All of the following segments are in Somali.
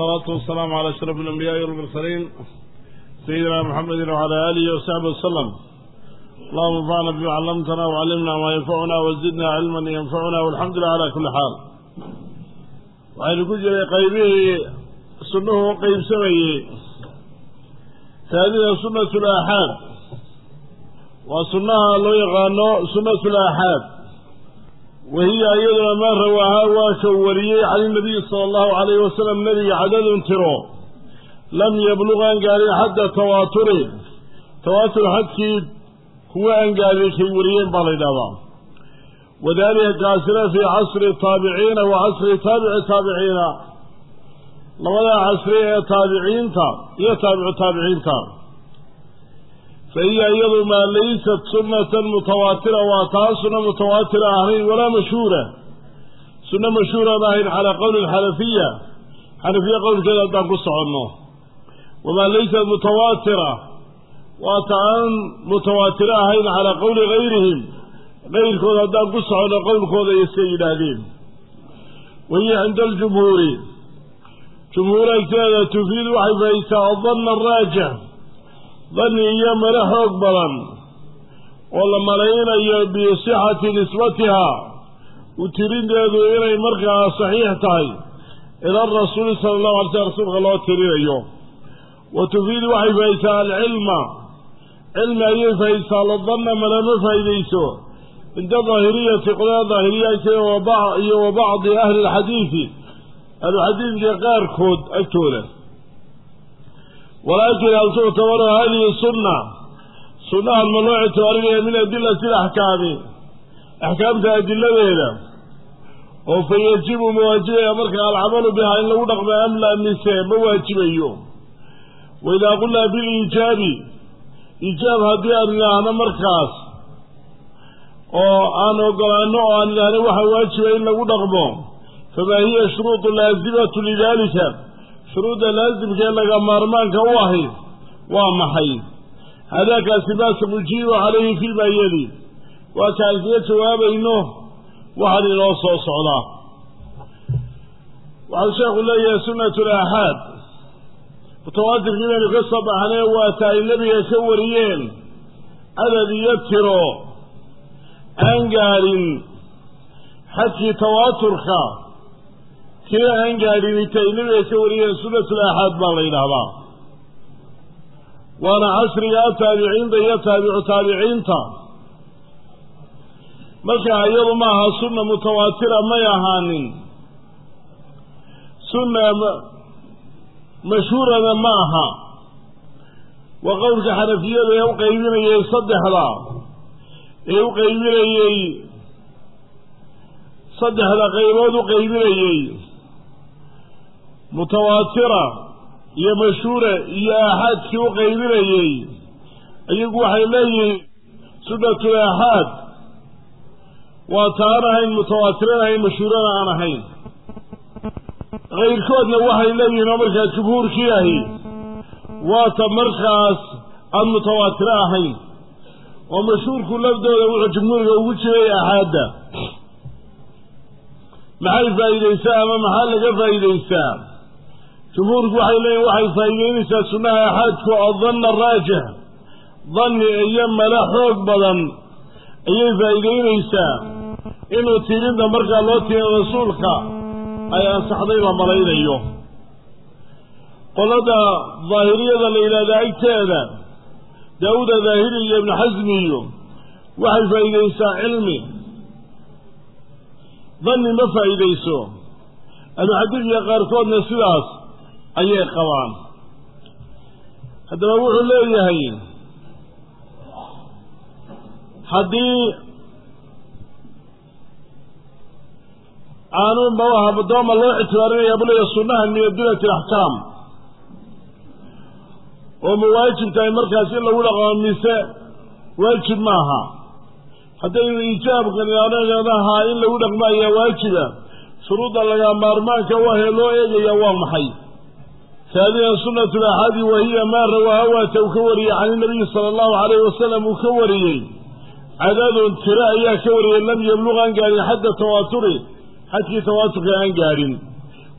wasalaatu wasalaamu cala ashraf alambiyaai walmursaliin sayidina muxamedin wacalaa aalihi wasaxbi wasalam allahuma anfacna bima callamtana wacallimna maa yanfacuna wazidna cilman yanfacuna walxamdulilah cala kulli xaal waxaynu ku jiray qaybihii sunnuhu u qeybsamayey taadida sunat alaxaad waa sunnaha loo yaqaano sunat alaxaad wahiya iyaduna maa rawaahaa waa ka wariyey can inabiyi sala allahu calayhi wasalam nebiga cadadun tiro. Lam yabluq aan gaadhin xadda tawaaturi tawaatur xadkii kuwa aan gaadhin kay wariyeen baa la yidhahdaa wadalika kaasina fii casri taabiciina wa casri taabici taabiciina labadaa casri ee taabiciinta iyo taabicu taabiciinta fa hiya iyadu maa laysat sunnatan mutawaatira waa taa sunna mutawaatira ahayn walaa mashhuura sunno mashhuuran ahayn calaa qowli alxanafiya xanafiya qowlkeeda haddaan ku soconno wamaa laysat mutawaatira waa ta aan mutawaatiro ahayn calaa qowli gayrihim qayrkood haddaan ku soconno qowlkooda iyo siday yidhaahdeen wahiya cinda aljumhuuri jumhuur agteeda tufiidu waxay fahaysaa adanna araajix danni iyo male xoog badan oo la malaynayo bisixati nisbatihaa u tirinteedu inay markaa saxiix tahay. Ila rasuuli sala allahu alay sl rasuulka loo tirinayo wa tufiidu waxay fahaysaa alcilma. Cilmi ayay fahaysaa ladanna malama faa'iidayso cinda daahiriyati qolada daahiriya agteeda iyo wa bacdi ahli alxadiidi ahluxadiidka qaarkood agtooda walaakin hal tuctabaru hadihi sunna sunnahan ma loo ictibaarinaya min adilati alaxkaami axkaamta adiladeeda. Oo fa yajibu ma waajibaya marka alcamalu bihaa in lagu dhaqmo am laa mise ma waajibayo. Wa idaa qulnaa biliijaabi iijaab haddii aan idhaahno markaas oo aan ogolaano oo aan idhaahno waxaa waajiba in lagu dhaqmo famaa hiya shuruudu laasimatu lidalika shuruudda laasimkee laga maarmaanka u ahi waa maxay? Hadaakaasi maasa mujiibu calayhi fi lmayadi waa kaan jawaabayno. Waxaan inoo soo socdaa waxau sheekhu leeyahay sunnatu laaxaad mutawaatirkii baynu ka soo baxnee waata ay nebiga ka wariyeen cadad iyo tiro. Aan gaadhin xadkii tawaaturka tiro aan gaadhin intay nebiga ka wariyeen sunnatul aaxaad baa la yidhaahdaa waana casriga taabiciinta iyo taabicu taabiciinta markaa iyadu ma aha sunna mutawaatira may ahaanin sunna mashhuurana ma aha waa qowlka xanafiyada ee u qaybinayay saddexda ee u qaybinayey saddexda qaybood u qaybinayey mutawaatira iyo mashhuura iyo aaxaadkii u qaybinayey. Iyagu waxay leeyihiin sunnatul aaxaad waa ta aan ahayn mutawaatirana ahayn mashhuurana aan ahayn. Kayrkoodna waxay leeyihiin oo markaa jumhuurkii ahi waa ta markaas aan mutawaatiro ahayn. Oo mashhuurku lafdooda wuxuu jumhuuriga ugu jiray aaxaadda maxay faa'iidaysaa ama maxaa laga faa'iidaysaa jumhuurku waxay leeyihiin waxay faa'iideynaysaa sunnaha aaxaadku adanna raajix danni iyo mala xoog badan ayay faa'iideynaysaa inuu tirinta markaa loo tiriyo rasuulka ay ansaxday la malaynayo qolada daahiriyada la yidhahda agteeda daawuda daahiri iyo ibnu xasmi waxay faa'iidaysaa cilmi. Danni ma faa'iidayso. Ahluxadiidka qaarkoodna sidaas ayay qabaan. Haddaba wuxuu leeyahay haddii aanu dooma loo ictibaarinaya buu leeyahay sunnahan min alaxkaam oo ma waajib tahay markaas in lagu dhaqamo mise waajib maaha haddaynu iijaabkan idhaanahaa in lagu dhaqmo ayaa waajiba shuruudda laga maarmaanka wahee loo eegaya waa maxay haadihan sunnatu laaxaadi wahiya maa rawaaha waata uu ka wariyey can inabiyi sala allahu calayhi wasalam uu ka wariyey. Cadadun tiro ayaa ka wariyey lam yabluq aan gaadhin xadda tawaaturi xadkii tawaaturka aan gaadhin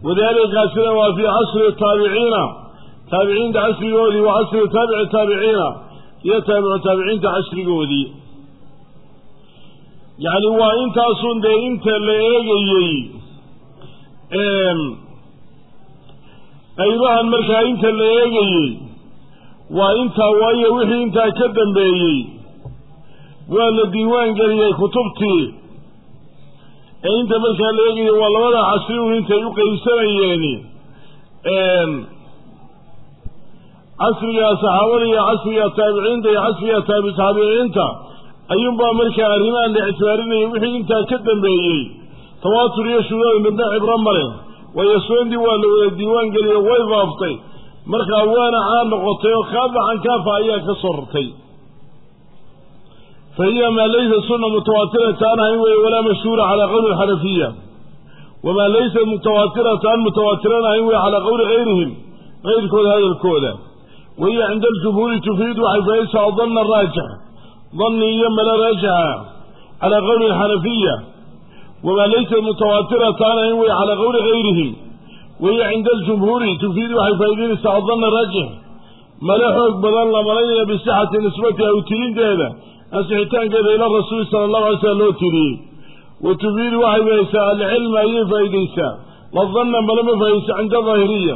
wadaalikaasina waa fii casri taabiciina taabiciinta casrigoodii wa casri taabici taabiciina iyo taabicu taabiciinta casrigoodii yacni waa intaasun dee inta la eegayey qaybahan markaa inta la eegayey waa intaa waayo wixii intaa ka dambeeyey. Waa la diiwaan geliyey kutubtii. Ee inta markaa la eegayey waa labada casri un intay u qaybsanayeeni casriga saxaabada iyo casriga taabiciinta iyo casriga taabi taabiciinta ayuunbaa markaa arrimahan la ictibaarinayay wixii intaa ka dambeeyey. Tawaatur iyo shuruuda midna cibro waayo suandii waa la wada diiwaan geliyo way faaftay markaa waana caan noqotay oo kaafa can kaafa ayaa ka soo rartay. Fa hiya maa laysa sunna mutawaatirata aan ahayn weeye walaa mashhuura calaa qowli alxanafiya. Wamaa laysa mutawaatirata aan mutawaatiraan ahayn weye calaa qowli gayrihim qayrkooda hadalkooda. Wahiya cinda aljumhuuri tufiid waxay faaisaa danna raajix. Danni iyo mala raajixa calaa qowli alxanafiya wamaa laysa mutawaatirata aan ahayn weye calaa qowli gayrihim wahiya cinda aljumhuuri tufiid waxay faa'idaynaysaa adanna raajix mala xoog badan la malaynaya bisixati nisbatiha u tirinteeda ansixitaankeeda ila rasuuli sala allahu alay slam loo tiriyey wa tufiidu waxay fahaysaa alcilma ayay faa'idaysaa ladanna malama fahaysa cinda daahiriya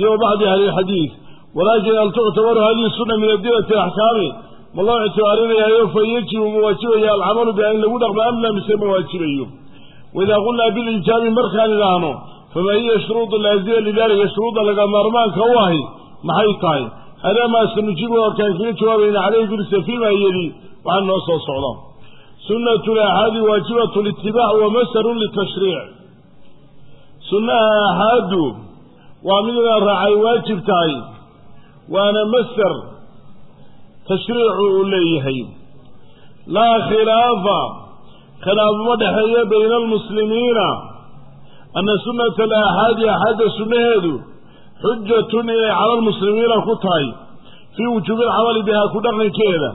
iyo wa bacdi ahli lxadiid walaakin hal tuctabaru hadihi sunna min adilati alaxkaami ma loo ictibaarinayaayo fa yajibu ma waajibaya alcamalu biha in lagu dhaqmo am la mise ma waajibayo waidaa qulnaa bilijaabi markaan idhaahno famaa hiya shuruudu laazima lidalika shuruudda laga maarmaanka u ahi maxay tahay hadaa maa sanujibu orkaan kaga jawaabayna caleyhi gurisa fiima yeli waxaa noo soo socda sunnatu laaxaadi waajibatu litibaac wa masarun litashriic sunnaha aaxaadu waa mid la raacay waajib tahay waana masar tashriicu uu leeyahay laa khilaafa khilaafuma dhexeeya bayna almuslimiina. Ana sunnata alaaxaadi axaadda sunnaheedu xujatun inay cala almuslimiina ku tahay fii wujuubi alcamali bihaa ku dhaqankeeda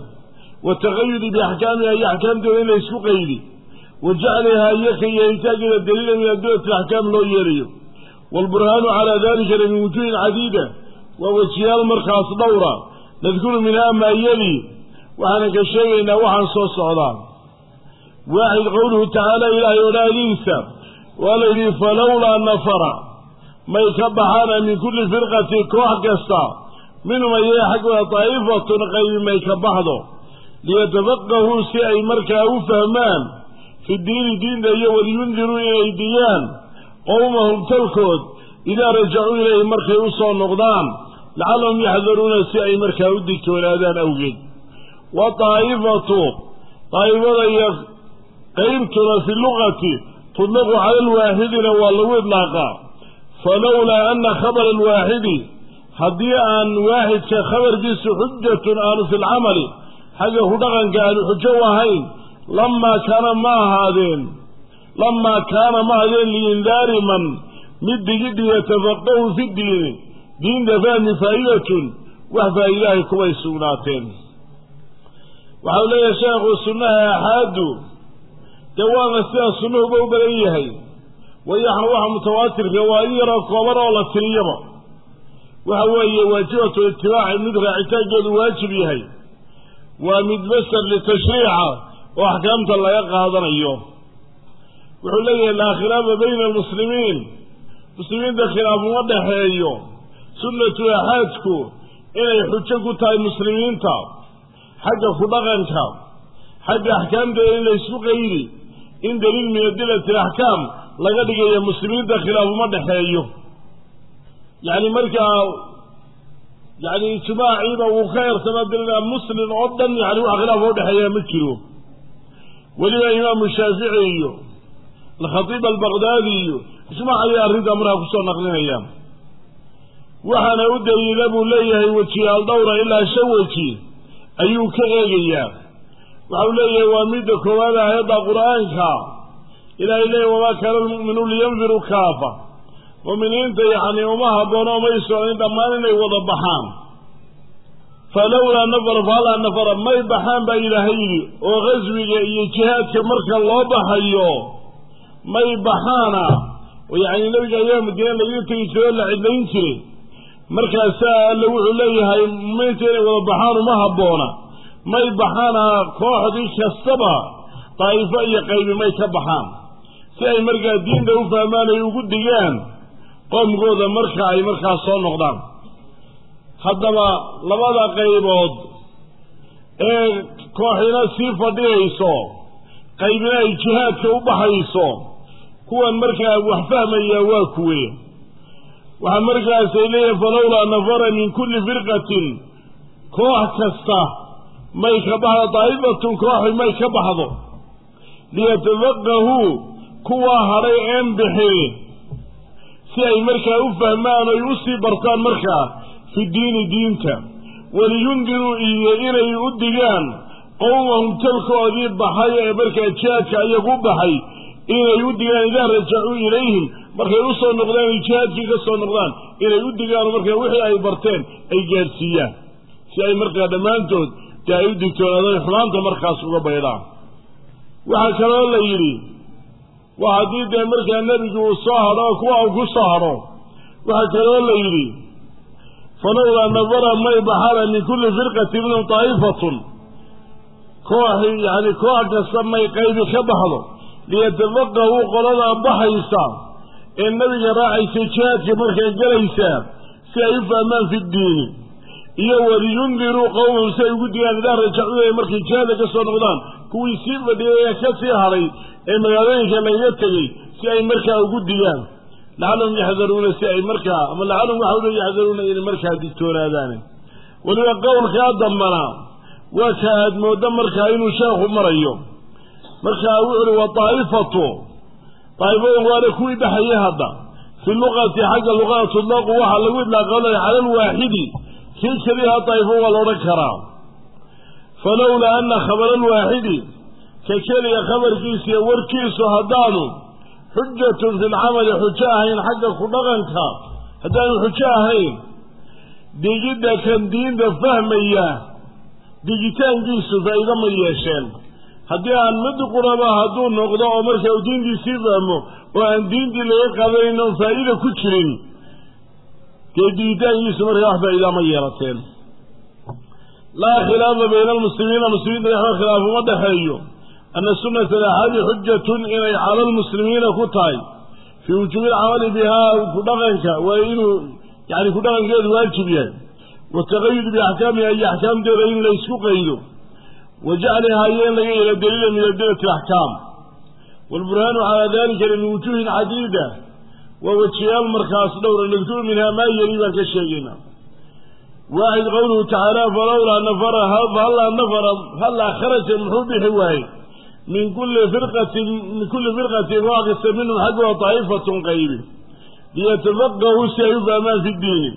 wataqayudi biaxkaamiha iyo axkaamteeda in la isku qaydi wa jaclihaa iyo ka yeelitaankeeda daliila min adilati alaxkaam loo yeelayo waalburhaanu calaa dalikana min wujuuhin cadiida waa wejiyaal markaas dhowra nadkuru minhaa maa yeli waxaanan ka sheegaynaa waxaan soo socdaa waaxid qowluhu tacaala ilaahay odhaahdiisa waa la yidhi falowlaa nafara. May ka baxaana min kulli firqati koox kasta. Minhum ayaga xaggooda daa'ifatun qaybi may ka baxdo. Liyatafaqahuu si ay markaa u fahmaan fi diini diinta iyo waliyundiruu inay diyaan qowmahum talkood idaa rajacuu ilayhi markay u soo noqdaan lacallahum yaxdaruuna si ay markaa u digtoonaadaan awgeed. Wa daa'ifatu daa'ifada iyo qaybtuna fi luqati tudlaqu cala alwaaxidina waa lagu idlaaqaa falowlaa ana khabara alwaaxidi haddii aan waaxidka khabarkiisu xujatun aanu fi lcamali xagga ku dhaqanka aanu xujo u ahayn lamaa kaana ma ahaadeen lamaa kaana ma ahaadeen liindaari man mid digidhi yatafaqahu fi diini diinta fahmi faa'idatun wax faa'iidahay kuway sugnaateen waxau leeyahay sheekhu sunnaha aaxaadu dee waana sidaa sunnahuba u badan yahay. Wayaxna waxa mutawaatirka waa in yaroo kooban oo la tiriyaba. Waxa weeye waajibatu itibaaci mid raacitaankeedu waajib yahay. Waa mid masar litashriica oo axkaamta laga qaadanayo. Wuxuu leeyahay laa khilaafa bayna almuslimiin. Muslimiinta khilaaf uma dhexeeyo sunnatu axaadku inay xujo ku tahay muslimiinta xagga ku dhaqanka xagga axkaamteeda in la isku qaydi in daliil min adilati alaxkaam laga dhigayo muslimiinta khilaaf uma dhexeeyo. Yacni markaa yani ijmaaciiba uu ka ertama muslim oo dhan yani wax khilaaf oo dhexeeya ma jiro. Weliba imaamu shaafici iyo alkhatiib albaqdaadi iyo ijmaac ayay arrintaa markaa ku soo naqlinayaan. Waxaana u daliila buu leeyahay wejiyaal dhowra ilaa shan weji ayuu ka eegayaa waxau leeyahay waa midda koowaad aayadda qur'aanka. Ilaahay leeyahy wamaa kaana almu'minuun liyanfiruu kaafa. Mu'miniinta yacni uma habboono umay socnin dhammaan inay wada baxaan. Falowlaa nafara fahallaa nafara may baxaan baa ilaahay yidhi oo qaswiga iyo jihaadka marka loo baxayo may baxaana. Oo yacni nebiga ayaa madiine lagaga tegi jiray oo la cidlayn jiray. Markaasaa alle wuxuu leeyahay muminta inay wada baxaan uma habboona may baxaana kooxdii kastaba daa'ifo iyo qaybi may ka baxaan. Si ay markaa diinta u fahmaan ay ugu digaan qoomkooda marka ay markaas soo noqdaan. Haddaba labada qaybood ee kooxina sii fadhiyayso qaybina ay jihaadka u baxayso kuwan markaa wax fahmaya waa kuwe. Waxaa markaasay leeyihiin falowlaa nafara min kulli firqatin koox kasta may ka baxdo daa'ifatun kooxi may ka baxdo. Liyatafaqahuu kuwaa hadhay een bixin si ay markaa u fahmaan oy u sii bartaan markaa fi diini diinta. Waliyundiruu iyo inay u digaan qowmahum talkoodii baxay ee markaa jihaadka iyagu u baxay inay u digaan idaa rajacuu ilayhim markay u soo noqdaan jihaadkii ka soo noqdaan inay u digaan markaa wixii ay barteen ay gaadhsiiyaan. Si ay markaa dhammaantood dee ay u digtoonaadaan xumaanta markaas uga baydhaan. Waxaa kaloo la yidhi waa haddii dee markaa nebigu uu soo hadho oo kuwa uu ku soo hadho. Waxaa kaloo la yidhi falowlaa nafara may baxana min kulli firqatin minhum daa'ifatun koox yacni koox kasta may qaybi ka baxdo liyatafaqahuu qoladaa baxaysa ee nebiga raacaysa jihaadka markaa gelaysaa si ay u fahmaan fi ddiini iyo waliyundiruu qowmahum si ay ugu digaan idaa rajacuu ay markay jihaadka ka soo noqdaan kuwii sii fadhiyay ee ka sii hadhay ee magaalooyinka lagaga tegey si ay markaa ugu digaan lacallahum yaxdaruuna si ay markaa ama lacallahum waxa ule yaxdaruuna inay markaa digtoonaadaan weliba qowlkaa dambana waa ka aad mooddo markaa inuu sheekhu marayo. Markaa wuxu uhi wa daa'ifatu daa'ifadu waana kuwii baxayay hadda. Fi luqati xagga luqada tudlaqu waxaa lagu idlaaqoonaya cala alwaaxidi kii keliyaha daa'ifo waa la odhan karaa falowlaa ana khabara alwaaxidi ka keliya khabarkiisa iyo warkiisu haddaanu xujatun fi lcamali xujo ahayn xagga ku dhaqanka haddaanu xujo ahayn digidda kan diinta fahmaya digitaankiisu faa'iido ma yeesheen. Haddii aan mid quraba hadduu noqdo oo marka uu diintiisii fahmo oo aan diintii laga qaadanayn oon faa'iida ku jirin dee digitaankiisu markaa wax faa'iidaa ma yeelateen. Laa khilaafa bayna almuslimiina muslimiinta dhexda khilaaf uma dhexeeyo ana sunata alaxaadi xujatun inay cala almuslimiina ku tahay. Fii wujuubi alcamali bihaa ku dhaqanka waa inuu yani ku dhaqankeedu waajib yahay. Wataqayud biaxkaamiha iyo axkaamteeda in la isku qaydo. Wa jaclihaa iyo in laga yeelo daliila min adilati alaxkaam waalburhaanu calaa dalika min wujuuhin cadiida waa wejiyaal markaas dhowra nadkuru minhaa maa yeli baan ka sheegaynaa waaxid qowluhu tacaala falowlaa nafara hallaa nafara hallaa kharaja muxuu bixi waaye? Min kulli firqatin min kulli firqatin koox kasta minhum xaggooda daa'ifatun qaybi. Liyatafaqahuu si ay u fahmaan fi ddiini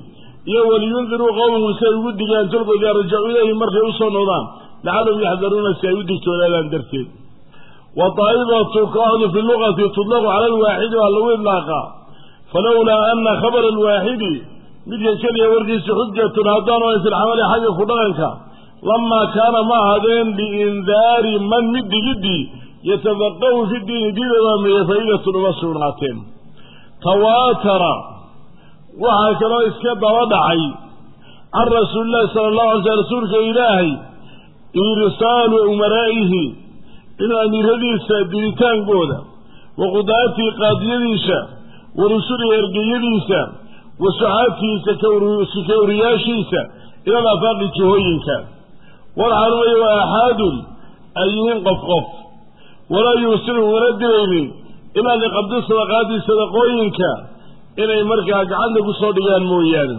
iyo waliyundiruu qowmahum si ay ugu digaan tolkooda rajacuu ilayhim markay u soo noqdaan lacallahum yaxdaruuna si ay u digtoonaadaan darteed. Wa daa'ifatu kooxdu fi luqati tudlaqu cala alwaaxidi waa lagu idlaaqaa falowlaa ana khabara alwaaxidi midka keliya warkiisa xujatun haddaanu ay filcamali xagga ku dhaqanka lamaa kaana ma ahaadeen liindaari man mid digiddii yatafaqahu fi diini diida waameeye faa'idatun uma sugnaateen tawaatara waxaa kaloo iska daba dhacay can rasuulillahi sala allahu alay sl rasuulka ilaahay irsaalu umaraa'ihi inuu amiiradiisa diritaankooda wa qudaatihi qaadiyadiisa wa rusulihi ergeyadiisa wa suxaabtiisa kawriyaashiisa ila alafaaqi jihooyinka. Walxaal weeye waa axaadun ay yihiin qof qof. Walaa yuusilu ugana diraynin ilaa liqabdi sadaqaati sadaqooyinka inay markaa gacanta ku soo dhigaan mooyaane.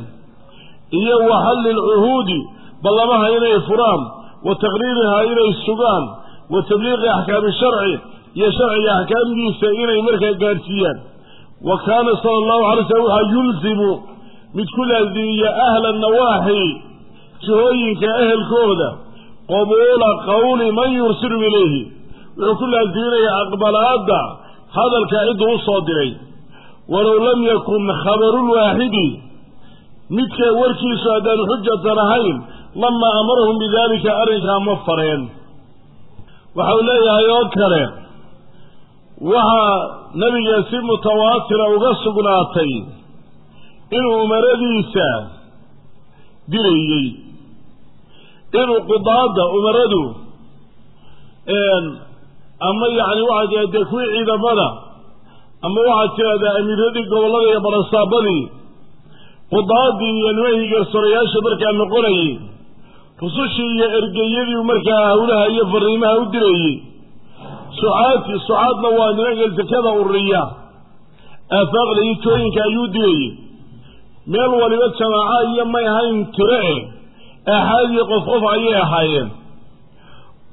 Iyo wa xalli lcuhuudi ballamaha inay furaan wa taqriirihaa inay sugaan wa tabliiqi axkaami sharci iyo sharciga axkaamdiisa inay markaa gaadhsiiyaan wa kaana sala allahu alay slam waxaa yulsimu mid ku laasimiya ahla nawaaxi jihooyinka ehelkooda qabuula qawli man yursilu ilayhi. Wuxuu ku laasiminayaa aqbalaadda hadalka cidduu u soo diray. Walow lam yakun khabarulwaaxidi midka warkiisu haddaanu xujatan ahayn lamaa amarahum bidaalika arrinkaa ma fareen. Waxau leeyahay oo kale waxaa nebiga si mutawaatira uga sugnaatay inuu umaradiisa dilayey inuu qudaadda umaradu ama yacni waxaa dee kuwii ciidamada ama waxaad tiraahdaa amiiradii gobollada iyo barasaabadii qudaadii iyo nimankii garsoorayaasha markaa noqonayey rusushii iyo ergeyadii markaa hawlaha iyo fariimaha u dirayey sucaadti sucaadna waa nimanka ururiya aafaaqda iyo jooyinka ayuu dirayey meel waliba jamaaca iyo may ahayn tiro eh aaxaad iyo qof qof ayay ahaayeen.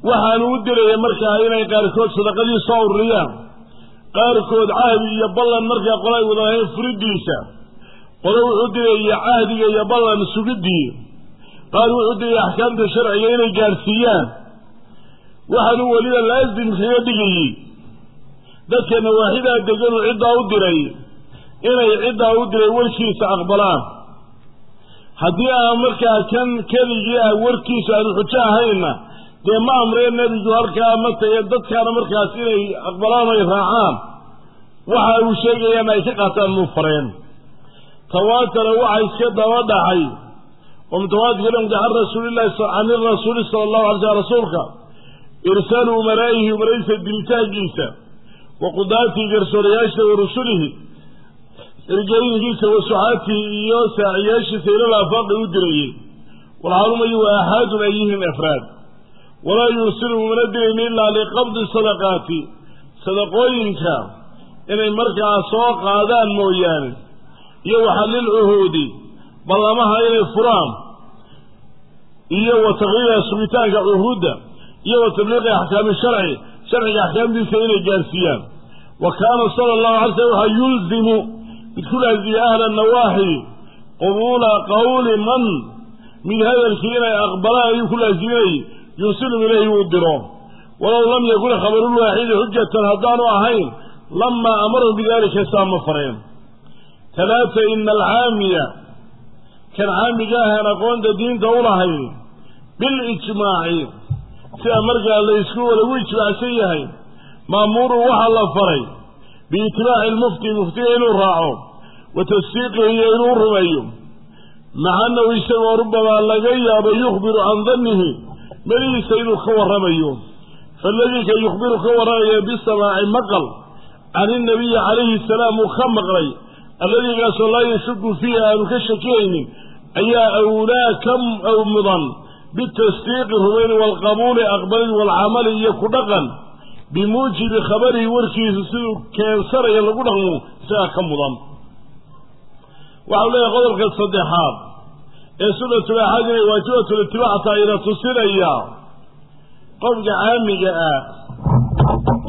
Waxaanu u diraya markaa inay qaarkood sadaqadii soo ururiyaan. Qaarkood cahdi iyo ballan markaa qole ay wada lahayn furidiisa qole wuxuu diraya cahdiga iyo ballan sugiddii qaar wuxuu diraya axkaamta sharciga inay gaadhsiiyaan waxaanu weliba laasim kaga dhigayey. Dadka nawaaxidaa deganu ciddaa u diray inay ciddaa u diray warkiisa aqbalaan. Haddii aan markaa kan keligii ah warkiisu aanu xujo ahayna dee ma amreen nebigu halkaa ma taye dadkaana markaas inay aqbalaan ay raacaan? Waxa uu sheegayaan ay ka qaataan muu fareen. Tawaatara waxa iska daba dhacay. Oo mutawaatirka dhanka can rasuulillahi can irasuuli sala allahu alay slam rasuulka irsaalu umaraa'ihi umaradiisa dilitaankiisa wa qudaatii garsoorayaasha wa rusulihi ergooyinkiisa wa suxaatii iyo saaciyaashiisa ilal aafaaqi u dirayey walxaalumayu wa aaxaadun ay yihiin afraad. Walaa yursilu umana dirayni ilaa liqabdi sadaqaati sadaqooyinka inay markaa soo qaadaan mooyaane iyo waxalil cuhuudi ballamaha inay furaan iyo wa taqriira sugitaanka cuhuudda iyo wa tabliiqi axkaami sharci sharciga axkaamtiisa inay gaarsiiyaan. Wa kaana sala allahu alay slam waxaa yulzimu mid ku laaziyay ahla nawaaxi qubuula qawli man mid hadalkii inay aqbalaan ayuu ku laaziminayay yursilum ilayhi uu diro. Walow lam yakun khabarulwaaxidi xujatan haddaanu ahayn lamaa amarahum bidalika saama fareen. Talaata ina alcaamiya kan caamiga ahaan aqoonta diinta u lahayn bilijmaaci sida markaa la lagu ijmaacsan yahay maamuurun waxaa la faray biitibaaci lmufti muftiga inuu raaco wa tasdiiqihi iyo inuu rumeeyo. Maca annahu isagoo rubamaa laga yaabo yukhbiru can dannihi melihiisa inuu ka warramayo. Faaladii ka yukhbiru ka warramaya bisamaaci maqal can inabiyi calayhi salaam uu ka maqlay alladiigaasoo laa yashuku fiihi aanu ka shakiyaynin ayaa awlaa ka mudan bitasdiiqi rumayn waalqabuuli aqbalin waalcamali iyo ku dhaqan bimuujibi khabarihi warkiisa siduu keensanayo lagu dhaqmo isagaa ka mudan waxau leeyahay qodobka saddexaad ee sunnatul axaad inay waajibatul itibaac tahay ina tusinaya qofka caamiga ah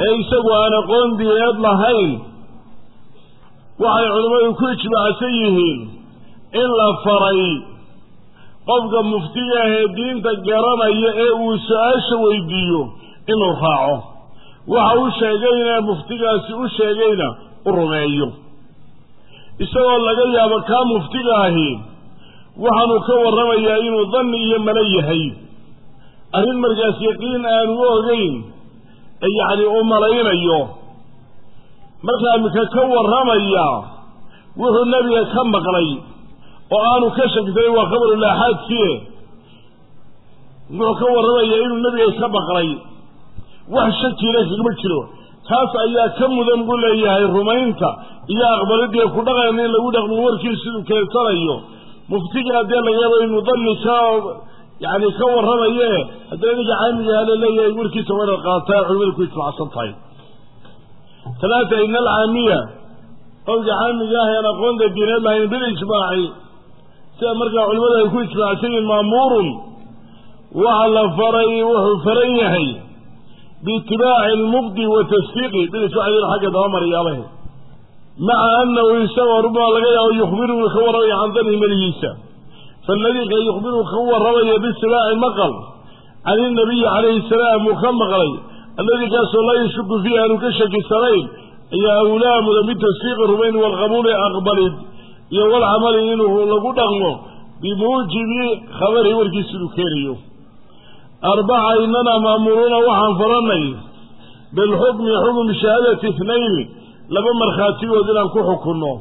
ee isagu aan aqoon diineed lahayn waxay culimmadu ku ijmaacsan yihiin in la faray qofka muftiga ah ee diinta garanaya ee uu su'aasha weydiiyo inuu raaco. Waxa u sheegayna muftigaasi u sheegayna u rumeeyo. Isagoo laga yaabo kaa muftiga ahi waxaanu ka warramayaa inuu danni iyo malo yahay. Arrin markaas yaqiin aanu ogeyn yacni u malaynayo. Markaa mika ka warramaya wuxuu nebiga ka maqlay oo aanu ka shaksanin waa khabarulaaxaadkie wuxuu ka warramayaa inuu nebiga ka maqlay wax shakina kagama jiro. Taas ayaa ka mudan buu leeyahay rumaynta iyo aqbalidii ku dhaqan in lagu dhaqmo warkiis siduu keensanayo muftiga haddee laga yaabo inuu danni ka yani ka warramaye haddana ninka caamigaha la leeyahay warkiisa waa qaataa culimada ku ijmacsan tahay. Talaata ina alcaamiya qowlka caamiga ah aan aqoonta diineed lahayn bilijmaaci sida markaa culimadu ay ku ijmaacsan yihiin maamuurun waxa la faray wuxuu faran yahay biitibaaci almufdi wa tasdiiqi. Bilijmacdin xagga dabamariyaabah maca anahu isagoo rubaa laga yaabo yukhbiruhu ka warramaya can danihi meligiisa faaladii ka yukhbiruhu ka warramaya bisimaaci maqal. Can inabiyi calayhi salaam uu ka maqlay alladii kaasoo laa yashuku fiihi aanu ka shakisanayn ayaa awlaa bitasdiiqi rumayn waalqabuuli aqbalid iyo walcamali inuu lagu dhaqmo bimuujibi khabarihi warkiisa inuu keenayo. Arbaca inana maamuruuna waxaan faranay bilxukmi xukm shahaadati itnayni laba markhaatigood inaan ku xukunno.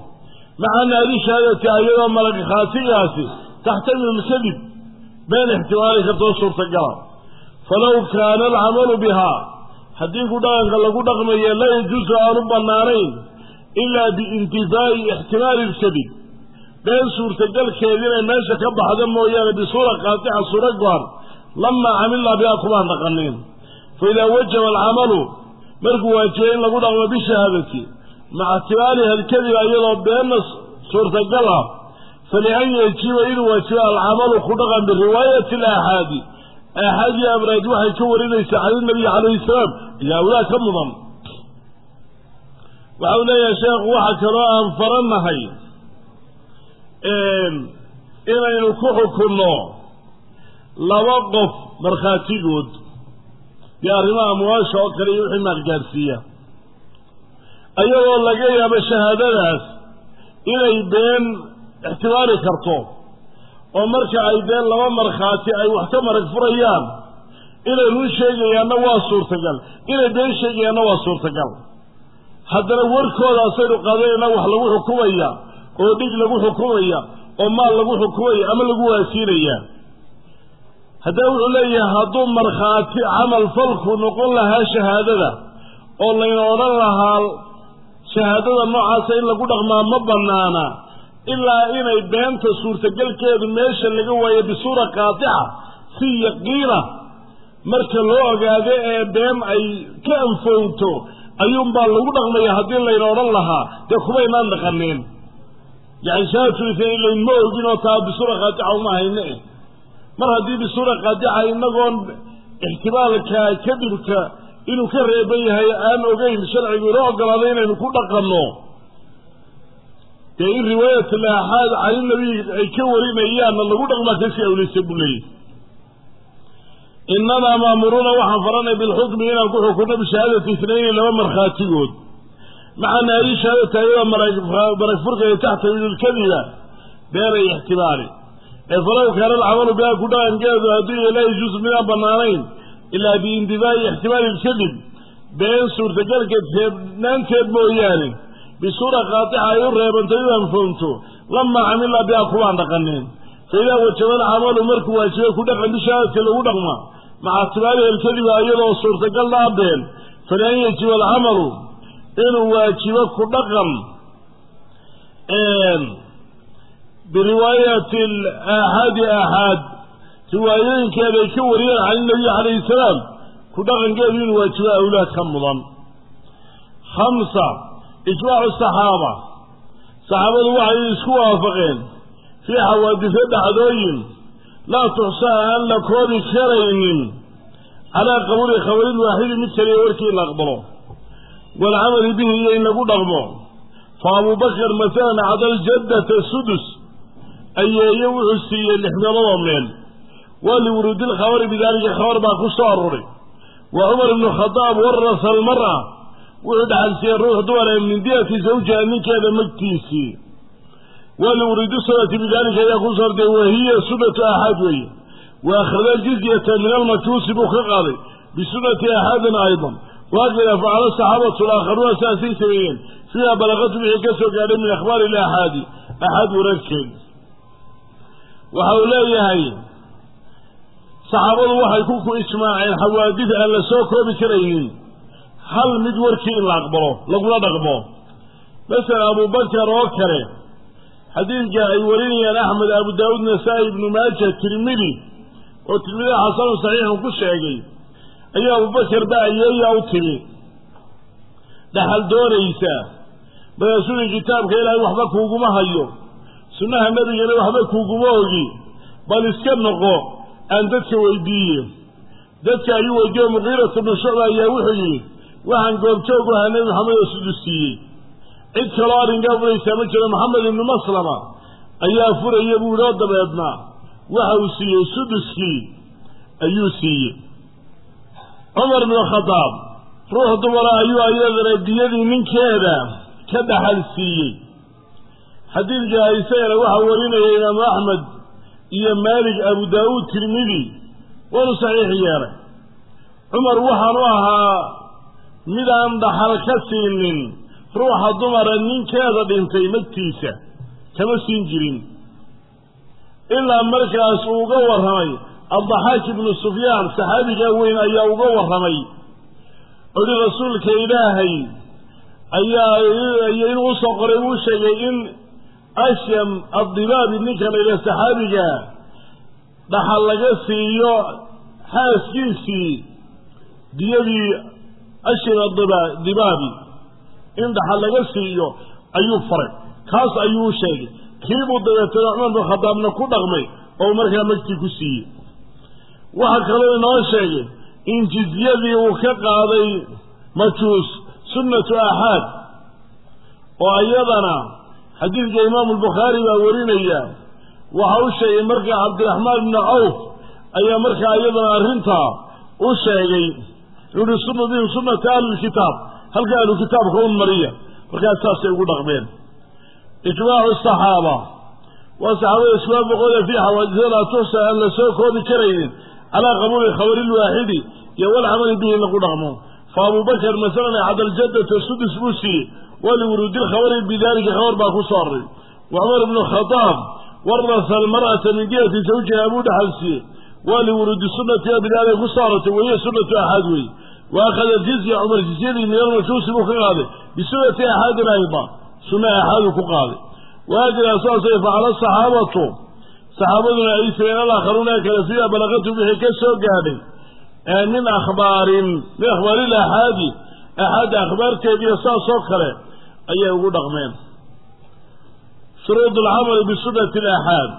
Maca naadi shahaadati ayadoo markhaatigaasi taxtamilu lkadib been ixtimaali kartoo suurtagala falow kaana alcamalu bihaa haddii ku dhaqanka lagu dhaqmayo laa yajuusu aanu bannaanayn ilaa biintifaa'i ixtimaali lkadib been suurtagalkeed inay meesha ka baxda mooyaane bisuura qaatixa suura go-an lamaa camilnaa bihaa kumaan dhaqanin fa idaa wajaba alcamalu markuu waajibay in lagu dhaqmo bishahaadati maca ictibaariha alkadiba iyadoo beenna suurtagal ah. Falian yajiba inuu waajibo alcamalu ku dhaqan biriwaayati alaaxaadi aaxaadii abraad waxay ka warinaysaa can inabiy calayhi salaam iyo awlaa ka mudan. Waxau leeyahay sheekhu waxa kaloo aan farannahay inaynu ku xukunno. Laba qof markhaatigood. Iyo arrimaha amwaasha oo kale iyo wixii maaqgaarsiiya ayagoo laga yaabo shahaadadaas inay been ixtimaali karto oo marka ay deen laba markhaati ay wax ka marag furayaan inay run sheegayaanna waa suurtagal. Inay been sheegayaanna waa suurtagal. Haddana warkoodaasaynu qaadayna wax lagu xukumaya oo dhig lagu xukumaya oo maal lagu xukumaya ama lagu waasiinaya haddana wuxuu leeyahay hadduu markhaati camal falku noqon lahaa shahaadada oo layna odhan lahaa shahaadada noocaasa in lagu dhaqmaa ma bannaana. Ilaa inay beenta suurtagalkeedu meesha laga waayo bisuura qaatixa si yaqiina marka loo ogaado ee been ay ka anfownto ayuunbaa lagu dhaqmaya haddii layna odhan lahaa. Dee kumaynaan dhaqaneen yani shahaadatulisan laynma ogin oo taa bisuura qaatixa uma hayne mar haddii bisuura qaatixa inagoon ixtimaalka kadibka inuu ka reeban yahay aan ogeyn sharcigu inoo ogolaaday inaynu ku dhaqanno dee in riwaayat alaaxaad cani nabiy ay ka warinayaanna lagu dhaqmaa ka sii awlaysa buu leeyahy inamaa maamuruuna waxaan faranay bilxukmi inaan ku xukunno bishahaadati itnayni laba markhaatigood maca naadi shahaadata ayadoo marag furkaya taxta midulkadiba beenay ixtimaali ee falow kaana alcamalu biha ku dhaqankeedu hadduu laa yajuusu midaan bannaanayn ilaa biindibaa'i ixtimaali lkadib been suurtagalka teebnaanteed mooyaane bisuura qaatixa ay u reebantay u anfoonto lamaa camilnaa biha kuwaan dhaqaneen fa idaa wajaba alcamalu markuu waajibay ku dhaqan bishahaadati lagu dhaqma maca ictibaarihi alkadiba iyadoo suurtagal dhaa been falan yajiba alcamalu inuu waajibo ku dhaqan biriwaayati aaxaadi aaxaad riwaayooyinkeeda ay ka wariyeen can inabiy calayhi salaam ku dhaqankeedu inuu waajibo awlaad ka mudan. Khamsa ijmaacu saxaaba. Saxaabadu waxay isku waafaqeen fii xawaadise dhacdooyin laa tuxsaa aan la koobi karaynin calaa qabuuli khabarin waaxidi mid kaliya warkii la aqbalo waalcamali bihi iyo in lagu dhaqmo fa abubakar masalan cadaljadata sudus ayeeye wuxuu siiyey lix meeloodoo meel waa liwuruudi lkhabari bidaalika khabar baa ku soo aroray wa cumar ibnu khadaab warasa almar'a wuxuu dhaxalsiiyey ruux dumar ee min diyati zawjiha ninkeeda magtiisii waa liwuruudi sunati bidaalika ayaa ku soortay wahiya sunatu aaxaad weeye wa akhada aljizyata min almajuusi buu ka qaaday bisunati aaxaadin aydan waakada facala saxaabatu laakharuuna saasay sameeyeen fiiha balaqatu wixii ka soo gaadhay min akhbaari ilaaxaadi axaad wararkeed waxa uu leeyahay saxaabadu waxay ku ijmaaceen xawaadid aan la soo koobi karaynin hal mid warkii in la aqbalo lagula dhaqmo masala abubakar oo kale xadiidka ay warinayaan axmed abu daawuud nasaa-i ibnu maaja tirmidi oo tirmidida xasanu saxiixun ku sheegay ayaa abubakar ba ayeeyaa u timi dhaxal doonaysa markaasuu kitaabka ilaahay waxba kuuguma hayo sunnaha nebigana waxba kuuguma ogi bal iska noqo aan dadka weydiiye. Dadka ayuu weydiiye muqiiratu bnu shucba ayaa wuxuu yidhi waxaan goobjoog ahaa nebi maxamed oo sudus siiyey. Cid kaloo arrinkaa furaysaa ma jiro maxamed ibnu maslama ayaa furaya buu yidhi oo dabeedna waxa uu siiyey suduskii ayuu siiyey cumar bnu khadaab ruux dumara ayuu ayadana diyadii ninkeeda ka dhaxal siiyey. Xadiidka isagana waxaa warinaya imaamu axmed iyo maalik abu daawuud tirmidi waanu saxiix yeelay. Cumar waxaanu ahaa mid aan dhaxal ka siinin ruuxa dumara ninkeeda dhintay magtiisa kama siin jirin. Ilaa markaas uu uga warramay addaxaak ibnu sufyaan saxaabigaa weyn ayaa uga warramay. Odhi rasuulka ilaahay ayaa inuu u soo qoray uu sheegay in ashyam addibaabi ninka la yidhaha saxaabiga dhaxal laga siiyo xaaskiisii diyadii ashyam adibaabi in dhaxal laga siiyo ayuu faray. Kaas ayuu u sheegay kiibuu dabeetana cumar bin khadaabna ku dhaqmay oo markaa magtii ku siiyey waxaa kaloo inoo sheegay in jizyadii uu ka qaaday majuus sunnatu axaad oo iyadana xadiidka imaamu albukhaari baa warinaya waxa u sheegay markaa cabdiraxmaan ibnu cawf ayaa markaa iyadana arrintaa u sheegay. Yuhi sunadihim sunnata ahlilkitaab halka ahlukitaabka un mariya. Markaas saasay ugu dhaqmeen. Ijmaacu saxaaba. Waa saxaabada iswaafaqooda fii xawaadisa laa tuxsa aan la soo koobi karaynin calaa qabuuli khabari lwaaxidi iyo walcamali bihi in lagu dhaqmo. Fa abubakar masalan axadaljadata sudus buu siiyey waliwuruudi lkhabari bidalika khabar baa ku soo array. Wa cumar ibnu khadaab warasa almar'ata min diyati zawjiha buu dhaxal siiyey. Waliwuruudi sunatiha bidalika ku soo arortay wahiya sunatu axaad weeye wa akhada jizya cumar jizyadii min almajuusi buu ka qaaday bisunati axaadin ayda sunna axaadu ku qaaday. Waajira saasay facala saxaabatu saxaabaduna ay sameeyeen alaakharuuna kale fiiha balaqatu wixii ka soo gaadhay min akhbaarin min akhbaari ilaxaadi axaada akhbaarteediiyo saasoo kale ayay ugu dhaqmeen. Shuruud alcamali bisunati alaxaad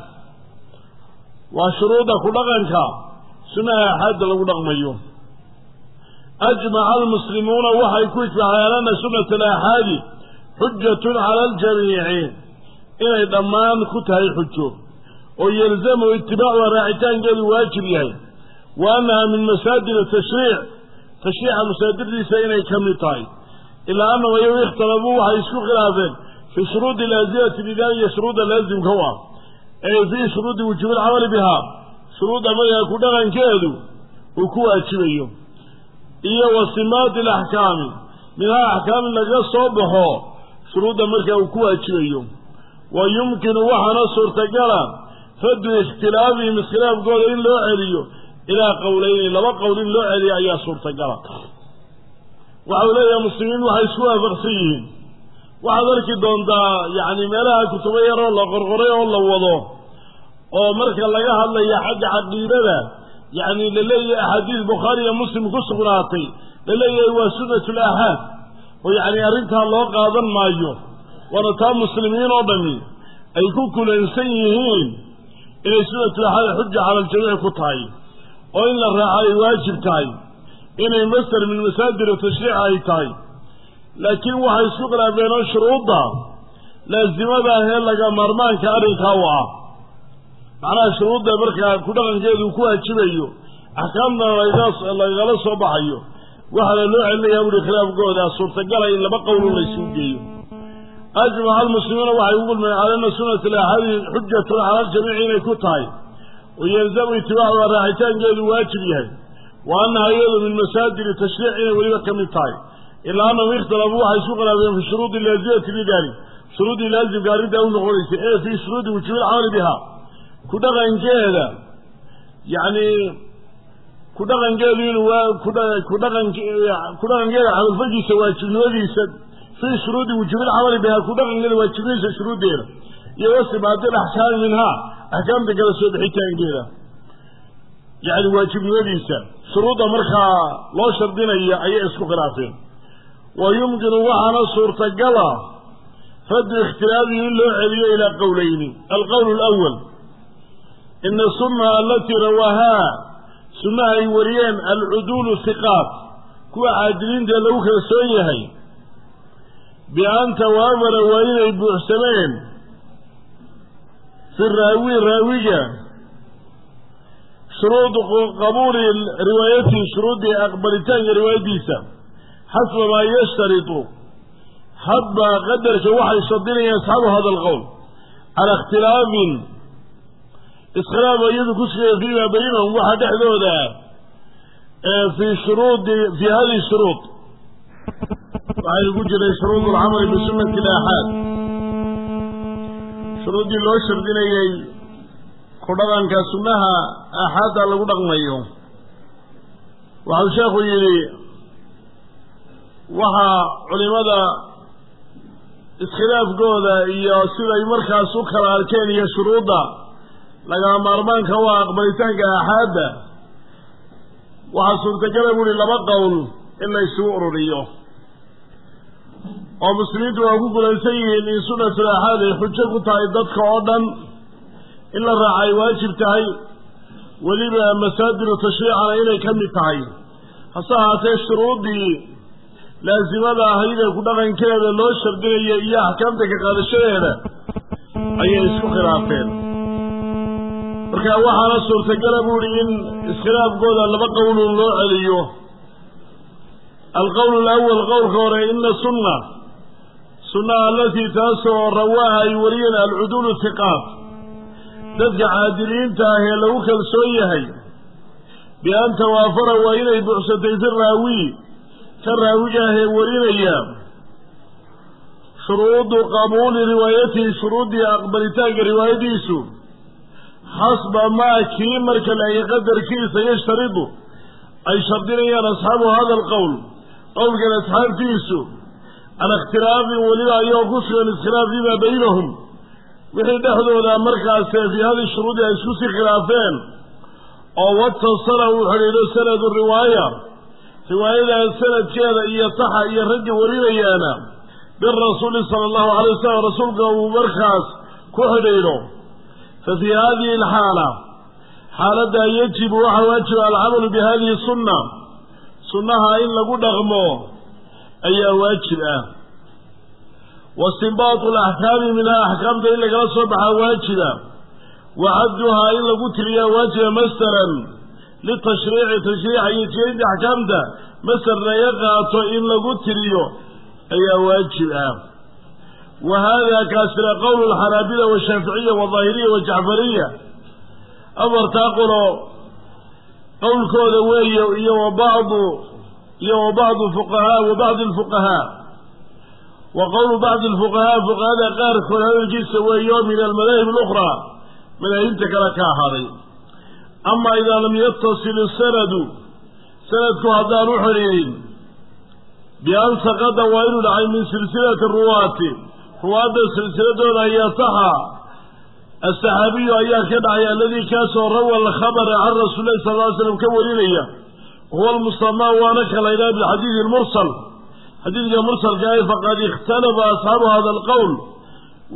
waa shuruudda ku dhaqanka sunnaha axaadda lagu dhaqmayo. Ajmaca almuslimuuna waxay ku ijmaaceen ana sunata alaxaadi xujatun cala aljamiici inay dhammaan ku tahay xujo oo yalzamu itibaacuha raacitaankeedu waajib yahay. Wa annaha min masaadir tashriic tashriica masaadirdiisa inay ka mid tahay. Ilaa annahum ayagu ikhtalafuu waxay isku khilaafeen fii shuruudi laazimati bidalika shuruudda laazimka u ah ee fii shuruudi wujuubi alcamali bihaa shuruudda markaa ku dhaqankeedu uu ku waajibayo. Iyo wa simaati alaxkaami minhaa axkaam laga soo baxo shuruudda markaa uu ku waajibayo. Wa yumkinu waxaana suurtagala raddu ikhtilaafihim iskhilaafkooda in loo celiyo ilaa qowleyni laba qowl in loo celiyo ayaa suurtagala. Waxau leeyahay muslimiin waxay isku waafaqsan yihiin. Waxaad arki doontaa yacni meelaha kutubo yaroo la qorqoray oo la wado oo marka laga hadlaya xagga caqiidada yacni la leeyahay axaadiis bukhaari iyo muslim ku sugnaatay la leeyahay waa sunnatu laxaad oo yacni arrintaa loo qaadan maayo. Waana taa muslimiin oo dhami ay ku kulansan yihiin inay sunnatu laxaad xuja cala aljamiic ku tahay oo in la raaco ay waajib tahay inay masder min masaadir tashriic ay tahay. Laakiin waxay isku khilaafeen oo shuruudda laasimada ahee laga maarmaanka arrinkaa u ah. Macnaha shuruudda markaa ku dhaqankeedu ku waajibayo axkaamna lagala soo baxayo. Waxaana loo celinayaa buhi khilaafkooda suurtagala in laba qowlun la geeyo ajmaca almuslimuuna waxay ugu kulmeen cala ana sunata alaxaadi xujatun cala aljamiici inay ku tahay wayalzamu itibaacuha raacitaankeedu waajib yahay wa annaha iyadu min masaadiri tashriic inay weliba ka mid tahay ilaa annahum ikhtalafuu waxay isku khilaafeen fi shuruudi laazimati lidalik shuruudii laazimka arrintaa u noqonaysa ee fii shuruudi wujuubi alcamali biha ku dhaqankeeda yacni ku dhaqankeedu inuu ku dhaqan ku dhaqankeeda camalfalkiisa waajibnimadiisa fii shuruudi wujuubi alcamali biha ku dhaqankeeda waajibnimadiisa shuruuddeeda iyo wasibaati alaxkaami minhaa axkaamta kala soo bixitaankeeda yacni waajibnimadiisa shuruudda markaa loo shardinaya ayay isku khilaafeen wa yumkinu waxaana suurtagala raddu ikhtilaafihi in loo celiyo ilaa qowleyni alqowl alawal ina sunna alatii rawaahaa sunnaha ay wariyeen alcuduulu hiqaat kuwa caadiliintae lagu kalsoon yahay bi-an tawaafara waa inay buuxsameen fi raawi raawiga shuruudu qabuuli riwaayatihi shuruuddii aqbalitaanka riwaayadiisa. Xasba maa yashtaritu. Hadba qadarka waxay shardinayaan asxaabu hada alqowl cala ikhtilaafin iskhilaaf iyadu ku sugaya fiima baynahum waxaa dhexdooda fii shuruudi fii hadihi shuruud waxaynu ku jiray shuruud alcamali bisunati alaaxaad shuruuddii loo shardinayey ku dhaqanka sunnaha aaxaadda lagu dhaqmayo. Waxau sheekhu yidhi waxaa culimada iskhilaafkooda iyo siday markaas u kala arkeen iyo shuruudda lagama maarmaanka u ah aqbalitaanka aaxaadda waxaa suurtagala buuhi laba qowl in la isugu ururiyo oo muslimiintu waa ku gulaysan yihiin in sunnatul aaxaad ay xujo ku tahay dadka oo dhan in la raaca ay waajib tahay weliba masaadiru tashriicana inay ka mid tahay. Hase ahaatee shuruuddii laasimada ahayd ee ku dhaqankeeda loo shardinaya iyo axkaamta ka qaadashadeeda ayay isku khilaafeen. Marka waxaana suurtagala buuhi in iskhilaafkooda laba qowlun loo celiyo alqowl alawal qowlka hore ina sunna sunnaha alatii taasoo rawaaha ay wariyeen alcuduulu hiqaat dadka caadiliinta ah ee lagu kalsoon yahay bi an tawaafara waa inay buuxsatay fi raawi ka raawiga ah ee warinaya shuruudu qabuuli riwaayatihi shuruuddii aqbalitaanka riwaayadiisu xasba maa kii marka laega qadarkiisa yashtaridu ay shardinayaan asxaabu hada alqowl qowlkan asxaabtiisu can ikhtilaafin weliba ayagoo ku sugan iskhilaaf fimaa baynahum. Wixii dhexdooda markaas fii hadi shuruudi ay isku sii khilaafeen oo watasala uu xidhiidho sanadu riwaaya riwaayadaa sanadkeeda iyo taxa iyo ragga warinayaana birasuuli sala allahu calay wasalam rasuulka uu markaas ku xidhiidho. Fa fii hadihi alxaala xaaladdaa yajibu waxaa waajiba alcamalu bi hadihi sunna sunnaha in lagu dhaqmo ayaa waajib ah. Wa istinbaatu alaxkaami minhaa axkaamta in lagala soo baxaa waajiba wa cadduhaa in lagu tiriyaa waajiba masdaran litashriici tashriica iyo jeedinta axkaamta masder laga qaato in lagu tiriyo ayaa waajib ah. Wa hada kaasina qowlu alxanaabila washaaficiya wadaahiriya wajacfariya afartaa qolo qowlkooda weeye iyo wa bacdu iyo wa bacdu fuqahaa wa bacdi alfuqahaa wa qowlu bacdi alfuqahaa fuqahada qaarkood hadalkiisa weeyo min almadaahib alukhraa madaahibta kale ka ahaaday ama idaa lam yattasil isanadu sanadku haddaan u xidhiidhin bi-an saqada waa inuu dhacay min silsilati ruwaati. Ruwaadda silsiladooda ayaa taxa asaxaabiyu ayaa ka dhacay aladii kaasoo rawa alkhabara can rasuuli lahi sal ly slam ka warinaya huwa almusamaa waana ka laydhaha bilxadiidi lmursal xadiidka mursalka ah faqad ikhtalafa asxaabu hada alqowl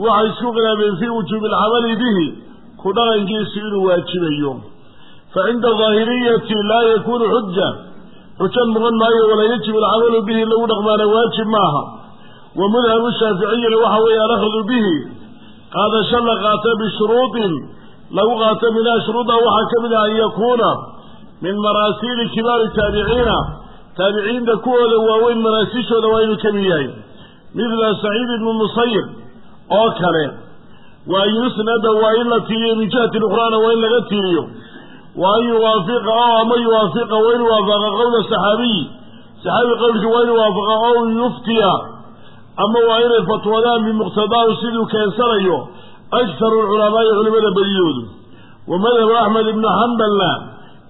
waxay isku khilaafeen fii wujuubi alcamali bihi ku dhaqankiisu inuu waajibayo fa cinda daahiriyati laa yakunu xuja xujo noqon maayo walaa yajibu alcamalu bihi lagu dhaqmaana waajib maaha wa madhabu shaaficiyina waxa weeye alakhdu bihi qaadasho la qaato bishuruudin lagu qaato minhaa shuruudda waxaa ka mid ah an yakuuna min maraasiili kibaari taabiciina taabiciinta kuwooda waaweyn maraasiishooda waa inuu ka mid yahay midla saciid ibnu musayib oo kale wa an yusnada waa in la tiiriyo min jihatin ukhraana waa in laga tiiriyo wa an yuwaafiqa oo ama yuwaafiqa waa inu waafaqa qowla saxaabiyi saxaabi qowlkii waa inu waafaqa oo yuftiya ama waa inay fatwadaan bimuqtadaahu siduu keensanayo akharu lculamaa'i culimada badiyoodu. Wa madhabu axmed ibnu xambalna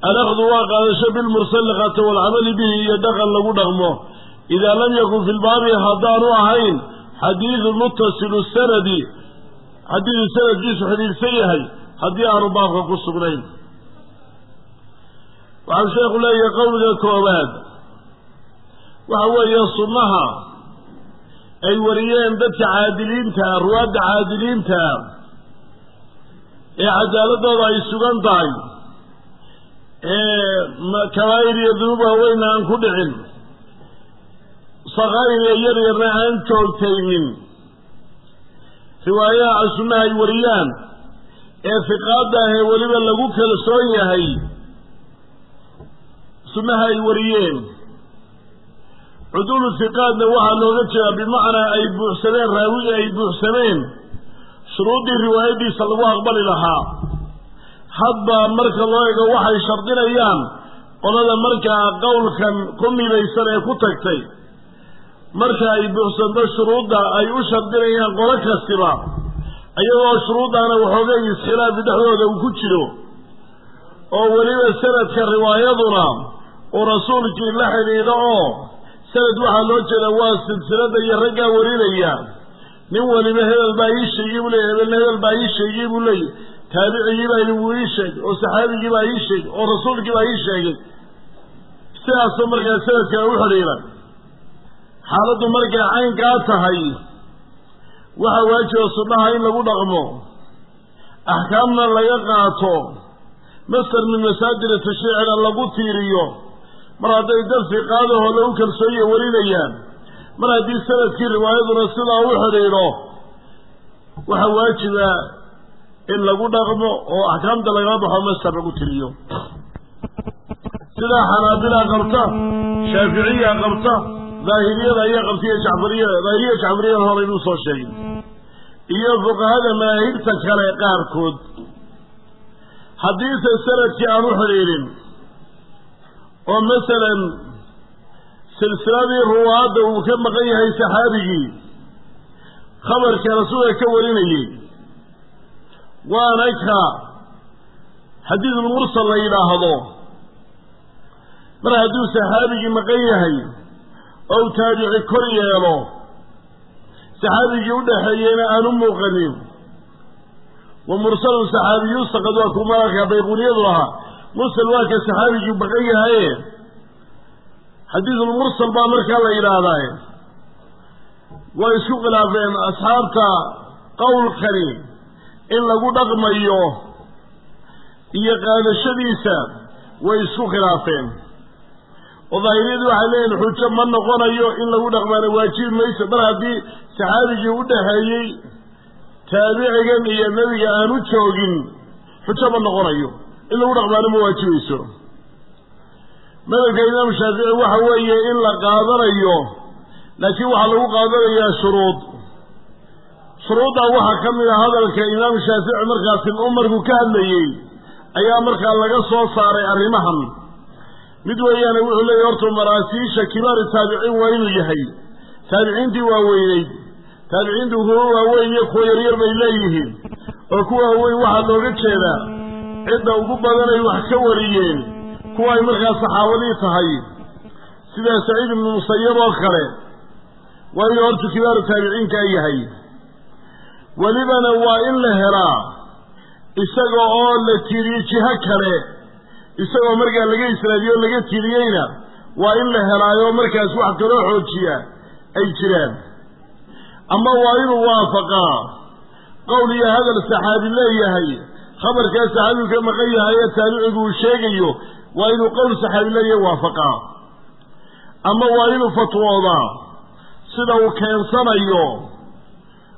alakhdu waa qaadasho bilmursal qaato walcamali bihi iyo dhaqan lagu dhaqmo. Idaa lam yakun fi lbaabi haddaanu ahayn xadiidu muttasilu sanadi xadiidu sanadkiisu xidhiidhsan yahay haddii aanu baabka ku sugnayn. Waxau sheekhu leeyahay qowliga koobaad waxa weeye sunnaha ay wariyeen dadka caadiliintaa ruwaadda caadiliintaa ee cadaaladooda ay sugan tahay ee kabaa'ir iyo dunuub waaweyna aan ku dhicin. Sakaa'ir iyo yar yarna aan joogtaynin. Riwaayaha sunnaha ay wariyaan ee fiqaadda ah ee weliba lagu kalsoon yahay sunnaha ay wariyeen cuduulu hiqaadna waxaa looga jeedaa bimacnaa ay buuxsameen raawiga ay buuxsameen. Shuruuddii riwaayaddiisa lagu aqbali lahaa. Hadba marka loo ego waxay shardinayaan qolada markaa qowlkan ku midaysan ee ku tagtay. Marka ay buuxsanto shuruudda ay u shardinayaan qolo kastiba. Iyagoo shuruuddaana waxoogay iskhilaafi dhexdooda uu ku jiro. Oo weliba sanadka riwaayaduna uu rasuulkii la xidhiidho oo sanad waxaa loo jeeda waa silsilada iyo raggaa warinaya. Nin weliba hebel baa ii sheegay buu leeyay hebelna hebel baa ii sheegay buu leeyay taabicigii baa wuu ii sheegay oo saxaabigii baa ii sheegay oo rasuulkii baa ii sheegay. Sidaasoo markaa sanadkaa u xidhiidha. Xaaladdu markay caynkaa tahay. Waxaa waajiba sunnaha in lagu dhaqmo. Axkaamna laga qaato. Mastar min masaajida tashriicina lagu tiiriyo mar hadday dad fiqaadahoo lagu kalsoonya warinayaan. Mar haddii sannadkii riwaayaduna sidaa u xidhiidho waxaa waajiba in lagu dhaqmo oo axkaamta lagala baxo mastar lagu tiriyo. Sidaa xanaabilaa qabta shaaficiyaa qabta daahiriyada ayaa qabta iyo jacfariyada daahiriya jacfariyada hore inuu soo sheegay. Iyo fuqahada madaahibta kale qaarkood. Haddiise sannadkii aan u xidhiidhin oo masalan silsiladii ruwaadda uu ka maqan yahay saxaabigii khabarka rasuulka ka warinayey waana ka xadiidulmursal la yidhaahdo. Mar hadduu saxaabigii maqan yahay ou taabici kor yeelo saxaabigii u dhaxeeyeyna aan u muuqanin. Wa mursalun saxaabiyu saqad waa ku mararka bayquniyadu ahaa mursal waa ka saxaabigii maqan yahaye xadiidulmursal baa markaa la yidhaahdaa way isku khilaafeen asxaabta qowlkani in lagu dhaqmayo iyo qaadashadiisa way isku khilaafeen. Oo daahiriyadu waxay leeyihiin xujo ma noqonayo in lagu dhaqmaana waajibi mayso mar haddii saxaabigii u dhaxeeyey taabicigan iyo nebiga aanu joogin xujo ma noqonayo in lagu dhaqmaano ma waajibayso madhabka imaam shaafici waxa weeye in la qaadanayo laakiin waxaa lagu qaadanayaa shuruud. Shuruuddaa waxaa ka mid a hadalka imaam shaafici markaasi umarku ka hadlayey ayaa markaa laga soo saaray arrimahan. Mid weeyaane wuxuu leeyahy horta maraasiisha kibaari taabiciin waa inuu yahay. Taabiciintii waaweyneyd taabiciintu kuwa waaweyn iyo kuwa yaryar bay leeyihiin. Oo kuwa waaweyn waxaa looga jeedaa cidda ugu badanay wax ka wariyeen kuwa ay markaa saxaabadii tahay. Sida saciid ibnu musayab oo kale waa inuu horta kibaaru taabiciinkaa yahay. Welibana waa in la helaa isaga oo la tiiriyo jiho kale isagoo markaa laga israadiyo o laga tiriyeyna waa in la helaayo markaas wax kaloo xoojiya ay jiraan. Ama waa inuu waafaqaa qowl iyo hadal saxaabi leeyahay khabarkaa saxaabigu ka maqan yahay ee taabicigu uu sheegayo waa inuu qowl saxaabi leeyahay waafaqaa. Ama waa inuu fatwoodaa sida uu keensanayo.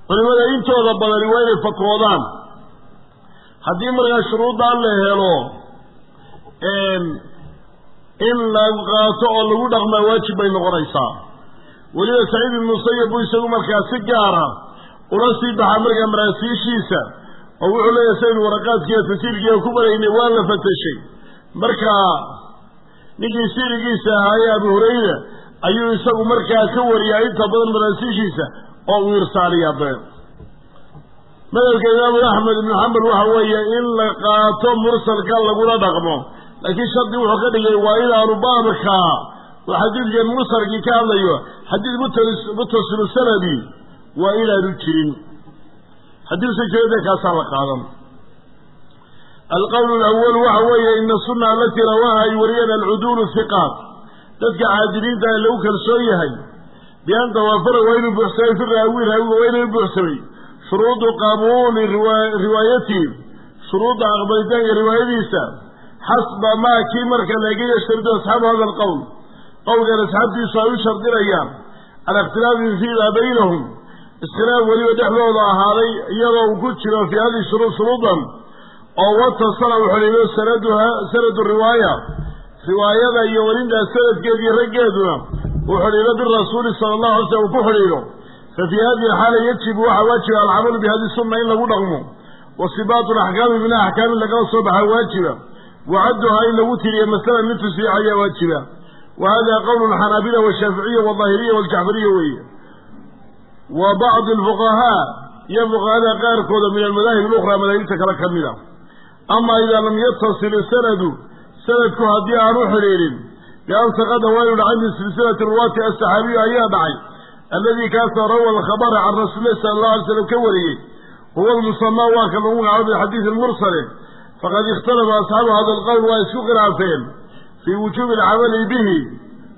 Culimada intooda badani waa inay fatwoodaan. Haddii markaa shuruuddaa la helo in la qaato oo lagu dhaqmaa waajib bay noqonaysaa. Weliba saciid ibnu musayab buu isagu markaa si gaara ula sii baxa markaa maraasiishiisa oo wuxuu leeyahay saynu waraqaadkiiyo tasiirkiiga ku baraynay waa la fatashay markaa ninkii sirigiisa ahaayee abu hurayra ayuu isagu markaa ka wariyaa inta badan maraasiishiisa oo uu irsaaliyaa been madhabka imaamu axmed ibnu xambal waxa weeye in la qaato mursalka lagula dhaqmo. Laakiin shardi wuxuu ka dhigay waa inaanu baabka oo xadiidkan mursalkii ka hadlayo xadiid muttasilu sanadi waa inaanu jirin haddiise jiro dee kaasaa la qaadan. Alqowl alawalu waxa weeye ina sunna alatii rawaaha ay wariyeen alcuduulu hiqaat dadka caadiliinta ee lagu kalsoon yahay bian tawaafara waa inuu buuxsamay fi raawi raawiga waa inuu buuxsamay shuruudu qabuuli riwaayati shuruudda aqbalitaanka riwaayadiisa xasba maa kii marka laga yashtaridu asxaabu hada alqowl qowlkan asxaabtiisu ay u shardinayaan cala ikhtilaafin fiima baynahum iskhilaaf weliba dhexdooda ahaaday iyadoo uu ku jiro fii hadihi shuruud shuruudan oo watasala u xidhiidho sanaduha sanadu riwaaya. Riwaayada iyo welintaas sanadkeeda iyo raggeeduna uu xidhiidho birasuuli sala allahu alay slam uu ku xidhiidho fa fii hadihi alxaala yajibu waxaa waajiba alcamalu bihadi sunna in lagu dhaqmo wa sibaatu alaxkaami min axkaamin lagala soo baxa waajiba wacadduhaa in lagu tiriyo masala mid tusbiix ayaa waajiba wa hada qowlu alxanaabila washaaficiya wadaahiriya waljacfariya weeye wa bacdi alfuqahaa iyo fuqahada qaarkooda min almadaahib alukhraa madaahibta kale ka mid a ama idaa lam yatasil sanadu sanadku haddii aanu xidhiidhin bian saqada waa inu dhacay min silsilati ruwaati asaxaabiyu ayaa dhacay alladii kaasoo rawa alkhabara can rasuulilahi sala allahu alay slam ka wariyey huwa almusamaa waa ka lagu magacaabo bixadiidi lmursale faqad ikhtalafa asxaabu hada alqowl waa isku khilaafeen fii wujuubi alcamali bihi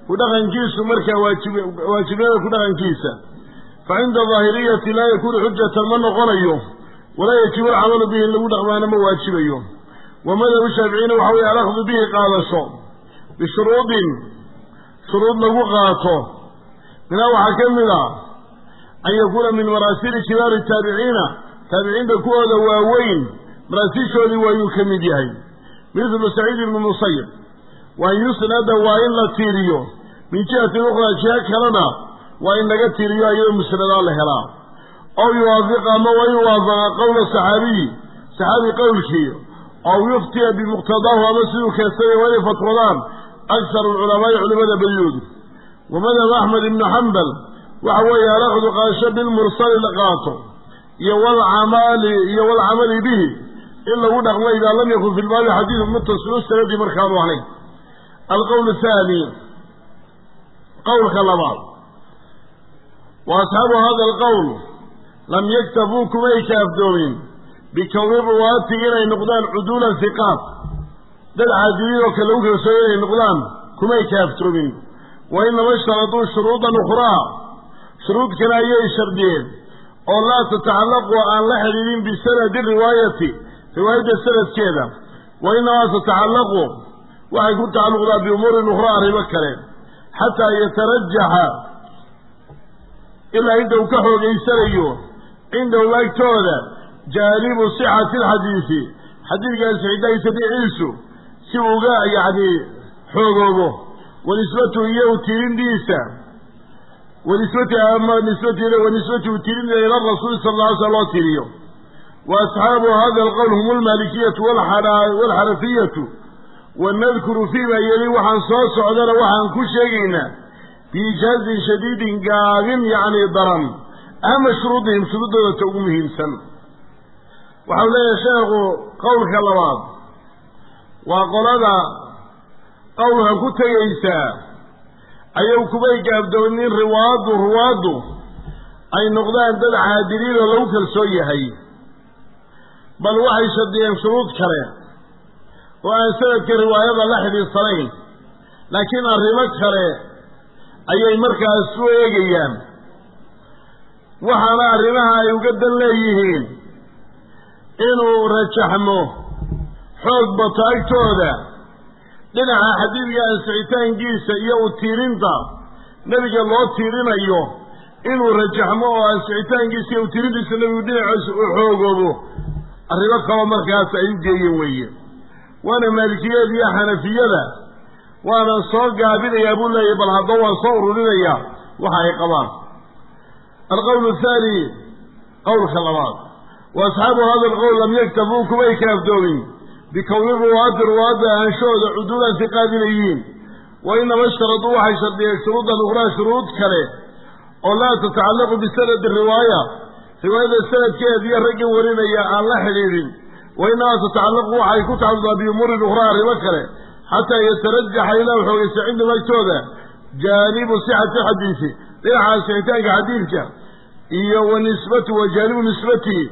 ku dhaqankiisu markaa waajibnimada ku dhaqankiisa fa cinda daahiriyati laa yakuunu xujatan ma noqonayo walaa yajibu alcamalu bihi in lagu dhaqmaana ma waajibayo wa madhabu shaaficiyina waxa weye alakhdu bihi qaadasho bishuruudin shuruud lagu qaato minaa waxaa ka mid a an yakuuna min maraasili kibaari taabiciina taabiciinta kuwooda waaweyn maraasiishoodii waayuu ka mid yahay mithlu saciid ibni musayib wa an yusnada waa in la tiiriyo min jihatin ukhraa jiha kalena waa in laga tiiriyo iyadoo musnadaa la helaa. Ow yuwaafiqa ama waa in waafaqa qowla saxaabiyi saxaabi qowlkii ow yuftiya bimuqtadaahu ama siduu keensaya waa inay fatwadaan akharu alculamaai culimada badidoodu wa madhab axmed ibni xambal waxa weeye alakhdu qaasho bilmursali la qaato. Iyo walcamali iyo walcamali bihi. In lagu dhaqmo idaa lam yakun fi lbaabi xadiidu muttasilu sanadi markaanu ahayn. Alqowl athaani qowlka labaad wa asxaabu hada alqowl lam yaktafuu kumay kaafdoomin bikowni ruwaati inay noqdaan cuduulan hiqaat dad caadiliin oo kale lagu kalsooyo inay noqdaan kumay kaaftoomin wa inama ishtaraduu shuruudan ukhraa shuruud kale ayay shardiyeen oo laa tatacallaqu aan la xidhiidhin bisanadi riwaayati riwaayadda sanadkeeda wa inamaa tatacallaqu waxay ku tacalluqdaa biumuurin ukhraa arrimo kale xataa yatarajaxa ilaa inta uu ka xoogaysanayo cindahum agtooda jaanibu sixati alxadiisi xadiidkan sixitaankiisa dhiciisu si uga yacni xoogoobo wa nisbatuhu iyo tirindiisa wanisbati ama nisbati wanisbatuhu tirindiisa ila rasuuli sala alla alay slam loo tiriyo. Wa asxaabu hada alqowl hum almaalikiyatu waalxanafiyatu wanadkuru fiima yeli waxaan soo socdana waxaan ku sheegaynaa biijaazin shadiidin gaabin yacni daran ahama shuruudihim shuruuddooda ta ugu muhiimsan waxau leeyahay sheekhu qowlka labaad waa qolada qowlka ku tegaysaa ayuu kumay gaabdoonin riwaaddu ruwaaddu ay noqdaan dad caadiliin oo lagu kalsoon yahay bal waxay shadiyeen shuruud kale oo aan sanadka riwaayada la xidhiidsanayn laakiin arrimo kale ayay markaas u eegayaan. Waxaana arrimaha ay uga dan leeyihiin inuu rajaxmo xoog bato agtooda dhinaca xadiidka ansixitaankiisa iyo u tiirinta nebiga loo tiirinayo inuu rajaxmo oo ansixitaankiisa iyo u tiirintiisa nebigu dhinaciisa u xoogoobo. Arrimo kaloo markaas ay u geeyeen weeye. Waana maalikiyada iyo xanafiyada waana soo gaabinayaa buu leeyahy bal haddaba waan soo ururinayaa waxa ay qabaan. Alqowl athaani qowlka labaad. Wa asxaabu hada alqowl lam yaktafuu kumay kaaftoomin bikowni ruwaati ruwaadda ahaanshahooda cuduulan hiqaad inay yihiin. Wa inama ishtaraduu waxay shardiyeen shuruudan ukhraa shuruud kale oo laa tatacallaqu bisanadi riwaaya. Riwaayada sanadkeeda iyo raggan warinaya aan la xidhiidhin. Wa inamaa tatacallaqu waxay ku tacalluqdaa biumuurin ukhraa arrimo kale xataa yatarajaxa ilaa xoogaysa cindahum agtooda jaanibu sixati xadiisi dhinaca sixitaanka xadiidka iyo wa nisbatu wa jaanibu nisbatihi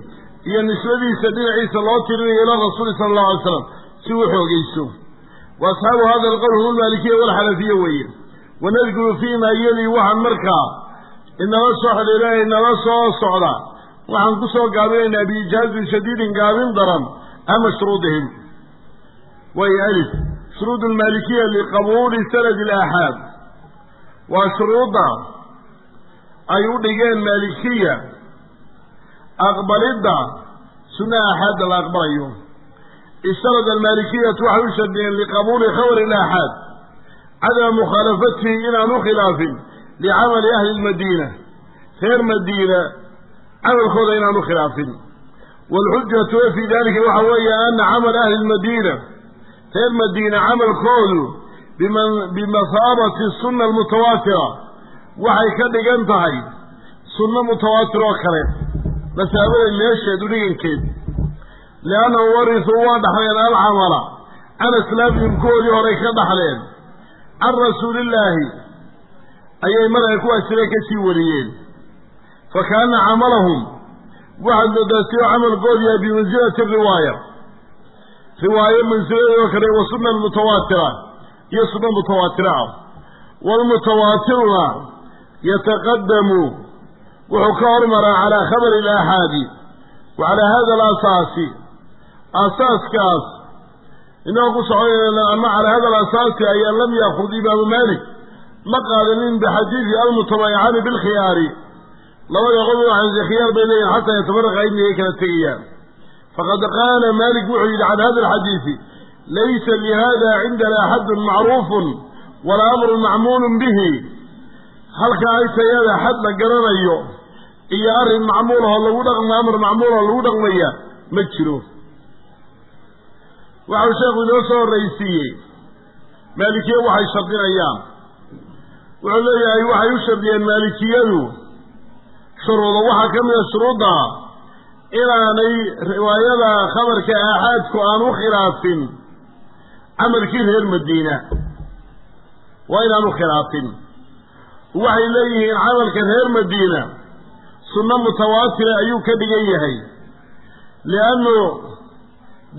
iyo nisbadiisa dhinaciisa loo tirinayo ila rasuuli sala allahu alay slam si uu xoogayso wa asxaabu hada alqowl hum almaalikiya walxanafiya weeye wanadkuru fii maa waxaan markaa inala soo xidhiira inala soo socda waxaan ku soo gaabinaynaa biijaazin shadiidin gaabin daran ama shuruudihim way alif shuruud almaalikiya liqabuuli sanadi alaaxaad waa shuruudda ay u dhigeen maalikiya aqbalidda sunna aaxaadda la aqbalayo. Ishtarada almaalikiyatu waxay u shardiyeen liqabuuli khabari alaaxaad cadama mukhaalafatihi inaan u khilaafin licamali ahli lmadiina reer madiina camalkooda inaan u khilaafin. Waalxujatu fii dalika waxa weeye ana camala ahli lmadiina reer madiina camalkoodu bimahaabati sunna almutawaatira. Waxay ka dhigan tahay sunno mutawaatir oo kale. Masaabada meesheedu dhigankeed. Liannahum warisuu waa dhaxleen alcamala can aslaafihim kuwoodii horay ka dhaxleen. Can rasuulillaahi. Ayay markaa kuwaasina ka sii wariyeen. Fa kaana camalahum. Waxaad moodaa si oo camalkoodu yahay bimansilati riwaaya riwaayo mansiladeedoo kale wa sunna mutawaatira iyo sunna mutawaatira ah. Waalmutawaatiruna yataqadamu wuxuu ka hormaraa calaa khabari alaaxaadi wa calaa hada alasaasi. Aasaaskaas inagoo ku soconayna ama calaa hada alasaasi ayaa lam yaakud imaamu maalik ma qaadanin bixadiidi almutabayicaani bilkhiyaari labada waxaase khiyaar bay leeyihiin xataa yatabaraqa inay kala tegayaan faqad qaala maalik wuxuu yidhi can hada alxadiidi laysa lihada cindana xadun macruufun walaa amrun macmuulun bihi halka agtayada xad la garanayo iyo arrin macmuulahoo lagu dhaqma amar macmuulahoo lagu dhaqmaya ma jiro waxau sheekhu inoo soo horraysiiyey maalikiye waxay shardinayaan wuxuu leeyahay waxay u shardiyeen maalikiyadu shuruuda waxaa ka mida shuruudda inaanay riwaayada khabarka aaxaadku aan u khilaafin. Camalkii reer madiina. Waa inaan u khilaafin. Waxay leeyihiin camalka reer madiina. Sunno mutawaatira ayuu ka dhigan yahay. Liannu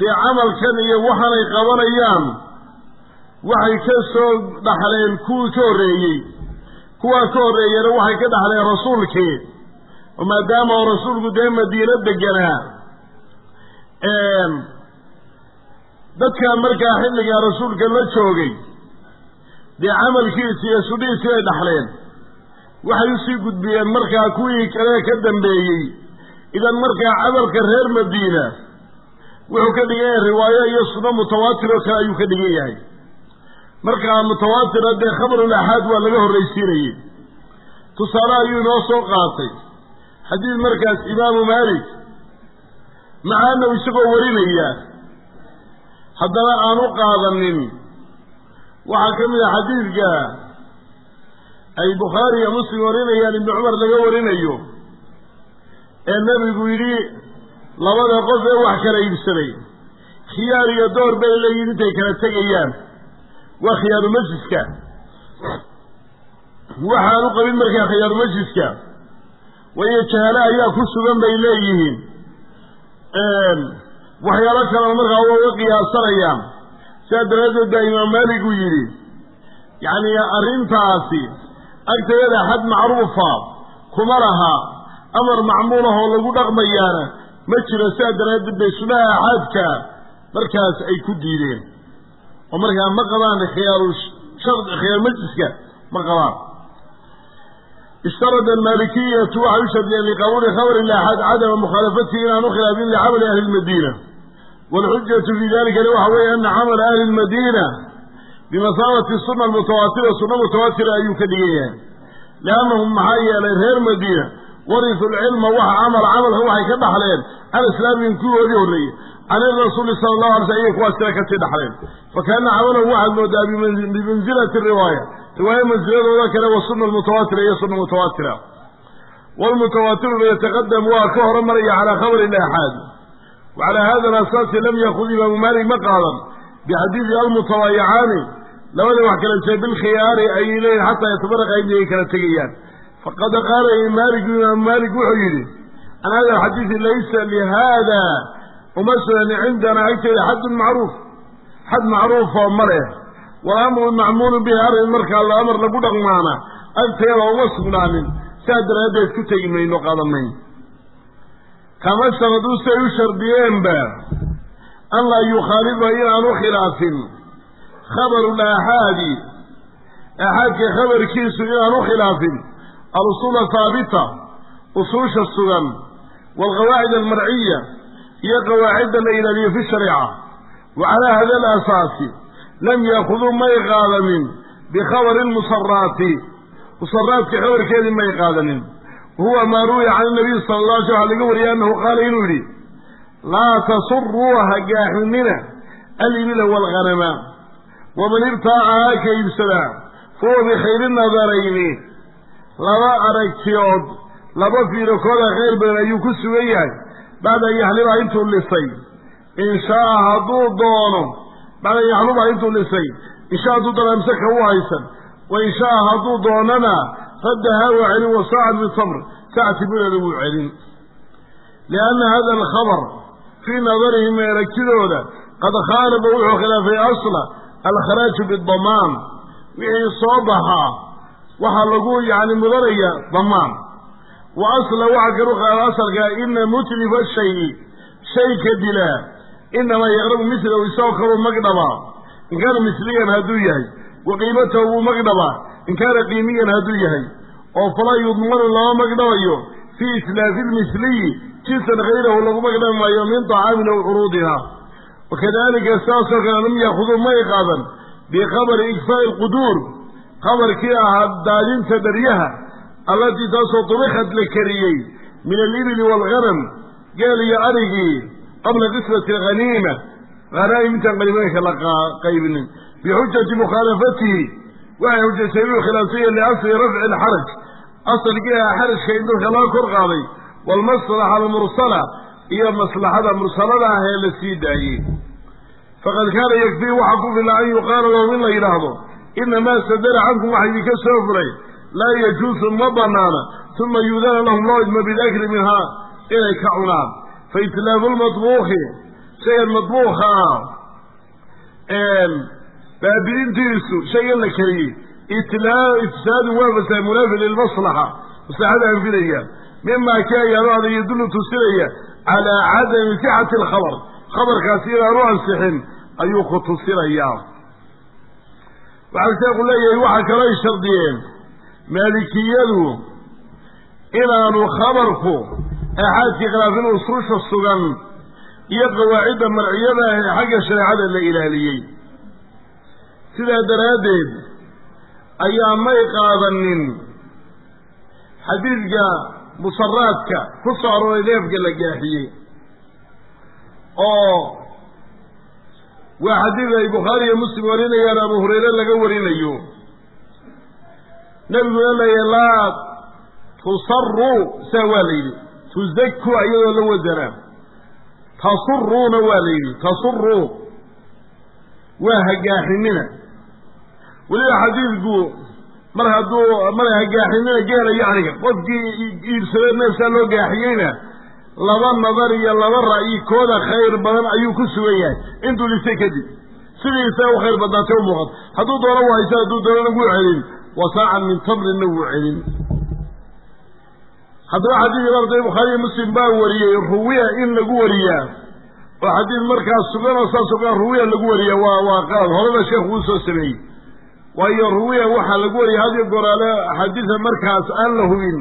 dee camalkan iyo waxaanay qabanayaan waxay ka soo dhaxleen kuwii ka horreeyey. Kuwaa ka horreeyana waxay ka dhaxleen rasuulkii maadaama oo rasuulku dee madiino deganaa dadkaa markaa xilligaa rasuulka la joogay dee camalkiisi iyo sudhihiisii ay dhaxleen waxay u sii gudbiyeen markaa kuwii kale ka dambeeyey. Idan markaa camalka reer madiina wuxuu ka dhigan yahay riwaayo iyo sunno mutawaatir oo kale ayuu ka dhigan yahay. Markaa mutawaatira dee khabarul axaad waa laga horraysiinayey. Tusaale ayuu inoo soo qaatay xadiid markaas imaamu maalik macaanow isagoo warinaya haddana aan u qaadanin. Waxaa ka mid a xadiidka ay bukhaari iyo muslim warinayaan ibnu cumar laga warinayo ee nebigu yidhi labada qof ee wax kala iibsaday khiyaar iyo door bay leeyihiin intay kala tegayaan waa khiyaaru majliska. Waxaan u qabin markaa khiyaaru majliska waayo jahaale ayaa ku sugan bay leeyihiin. Waxyaalo kalena markaa waa uga qiyaasanayaan. Sidaa daraaddeed baa imaam maalik uu yidhi yacni arrintaasi agtayada xad macruufa kuma laha amar macmuulah oo lagu dhaqmayaana ma jiro. Sidaa daraaddeed bay sunaha axaadka markaas ay ku diideen. Oo markaa ma qabaan khiyaaru shard khiyaar majliska ma qabaan ishtarada almaalikiyatu waxay u shardiyeen liqabuuli khabari ilaaxaad cadama mukhaalafatihi inaan u khilaafin licamali ahli lmadiina waalxujatu fii dalikana waxa weeye ana camala ahli lmadiina bimasaabati suna almutawaatira sunna mutawaatira ayuu ka dhigan yahay liannahum maxaa yeelay reer madiina warisu lcilma waxa camal camalka waxay ka dhaxleen can islaamihim kuwoodii horreeyey can irasuuli sala allahu alay sl ayay kuwaas tira ka sii dhaxleen. Fakaana camalahu waxaad moodaa bimansilati riwaaya. Riwaaya mansiladooda kale wa suna mutawaatira iyo suna mutawaatira waalmutawaatiruna yataqadamu waa ka horumaraya calaa khabari laaxaadi wa calaa hada alasaasi lam yakud imaamu maalik ma qaadan. Bixadiidi almutabaayicaani labada wax kala jee bilkhiyaari ayay leeyihiin xataa yatabaraqa inay kala tegayaan. Faqad qaala maaliku imaamu maalik wuxuu yidhi can hada alxadiidi laysa lihada uma sugani cindana agteeda xadun macruuf xad macruufoo ma leh. Walamru macmuulu bihi arrin markaa la amar lagu dhaqmaana agteeda uma sugnaanin. Saa daraaddeed ku tegi mayno qaadan mayno. Kama sharaduu say u shardiyeenba an laa yukhaalifa inaan u khilaafin. Khabaru laaxaadi aaxaadka khabarkiisu inaan u khilaafin. Alusuula haabita usuusha sugan. Waalqawaacid almarciya iyo qawaacidda la ilaaliyo fi shariica. Wa calaa hada lam yaakuduu may qaadanin bikhabari lmusaraati musaraadka khabarkeedii may qaadanin. Wahuwa maa ruwiya can nabiy sala alla alay sl waxa laga wariyay annahu qaala inuu yidhi laa tasuruu ha gaaxinina alibila waalghanama waman ibtaacahaa ka iibsadaa fahuwa bikhayri nadarayni. Laba aragtiyood laba fiirokooda khayr badan ayuu ku sugan yahay bacda an yaxliba intuu lisay. In shaaa hadduu doono bacda an yaxluba intuu lisay. In shaa hadduu doono amsaka u haysan wa in shaaa hadduu doonana raddahaa waa celin wa saacan min tamr saacti mideeda wuu celin. Lianna hada alkhabar fii nadarihim aragtidooda qad khaalafa wuxuu khilaafay asla alkharaaju bidamaan wixii soo baxaa waxaa lagu yacni mudanaya damaan wa asla waxaa kalu qaada asalka ina mutlifa shayi shayka dilaa inamaa yaqrabu milahu isagoo kaluu magdhabaa in kaana misliyan hadduu yahay. Wa qiimatahu wuu magdhabaa in kaana qiimiyan hadduu yahay. Oo falaa yudmanu lama magdhabayo. Fii islaafi lmisliyi jinsan hayrahu lagu magdhabi maayo min طacaamin aw curuudiha wakadalika sidaasoo kale lam yaakuduu may qaadan bikhabari ikfaa'i lquduur khabarkii ahaa daadinta dharyaha allatii taasoo dubikad la kariyey min alibili waalghanam geel iyo arigii qabla qismati alghaniima. Hanaa'im intaan qaniimooyinka la qaybinin. Bixujati mukhaalafatihi waxay xujaysay inuu khilaafsanya liasli rafci alxaraj. Asalkii aha xarajka in dadka laga kor qaaday waalmaslaxa almursala iyo maslaxada mursalada ah ee la sii daayey. Faqad kaana yakfii waxaa ku fila an yuqaala lahum in la yidhaahdo inamaa sadara cankum waxa idinka soo fulay laa yajuusu ma banaana uma yuudana lahum loo idmo minhaa inay ka cunaan. Fa itlaafu lmatbuuki shaygan matbuuka ah baabi'intiisu shaygan la kariyey ifsaadu waa fasaad munaafi lilmaslaxa maslaxada anfinaya mima ka ayaado yadullu tusinaya calaa cadami sixati alkhabar khabarkaasi inaan u ansixin ayuu ku tusinayaa. Waxaa sheekhu leeyahay waxaa kaloo shardiyeen maalikiyadu inaanu khabarku aaxaadkii khilaafin ususha sugan iyo qawaacidda marciyada ah ee xagga shareecada la ilaaliyey. Sidaa daraaddeed ayaa may qaadanin xadiidka musaraadka ku soo arooray neefka la gaaxiyey oo waa xadiid ay bukhaari iyo muslim warinayaan abu hurayre laga warinayo nebiguna leeya laa tusaruu saa waa la yidhi. Tuzaku iyadoo la wasanaa tasuruuna waa la yidhi. Tasuruu waa hagaaxinina. Weliba xadiidku mar hadduu mar hagaaxinina geela yacniga qofkii iibsadee neefsaa loo gaaxiyeyna laba nadar iyo laba ra'yi kooda khayr badan ayuu ku sugan yahay. Intuu lisay kadib sidiisa u khayr badnaatay u muuqato. Hadduu doono waa haysa hadduu doonana wuu celin wa saacan min tamrinna wuu celin haddaba xadiid imaamtay bukhaariyo muslim baa wariyey ruwiya in lagu wariyaa oo xadiid markaas sugan oo saas sugan ruwiya lagu wariyaa waa waa qalad horena sheekhu uu soo sameeyey waayo ruwiya waxaa lagu wariyay hadiyo goraale axaadiida markaas aan la hubin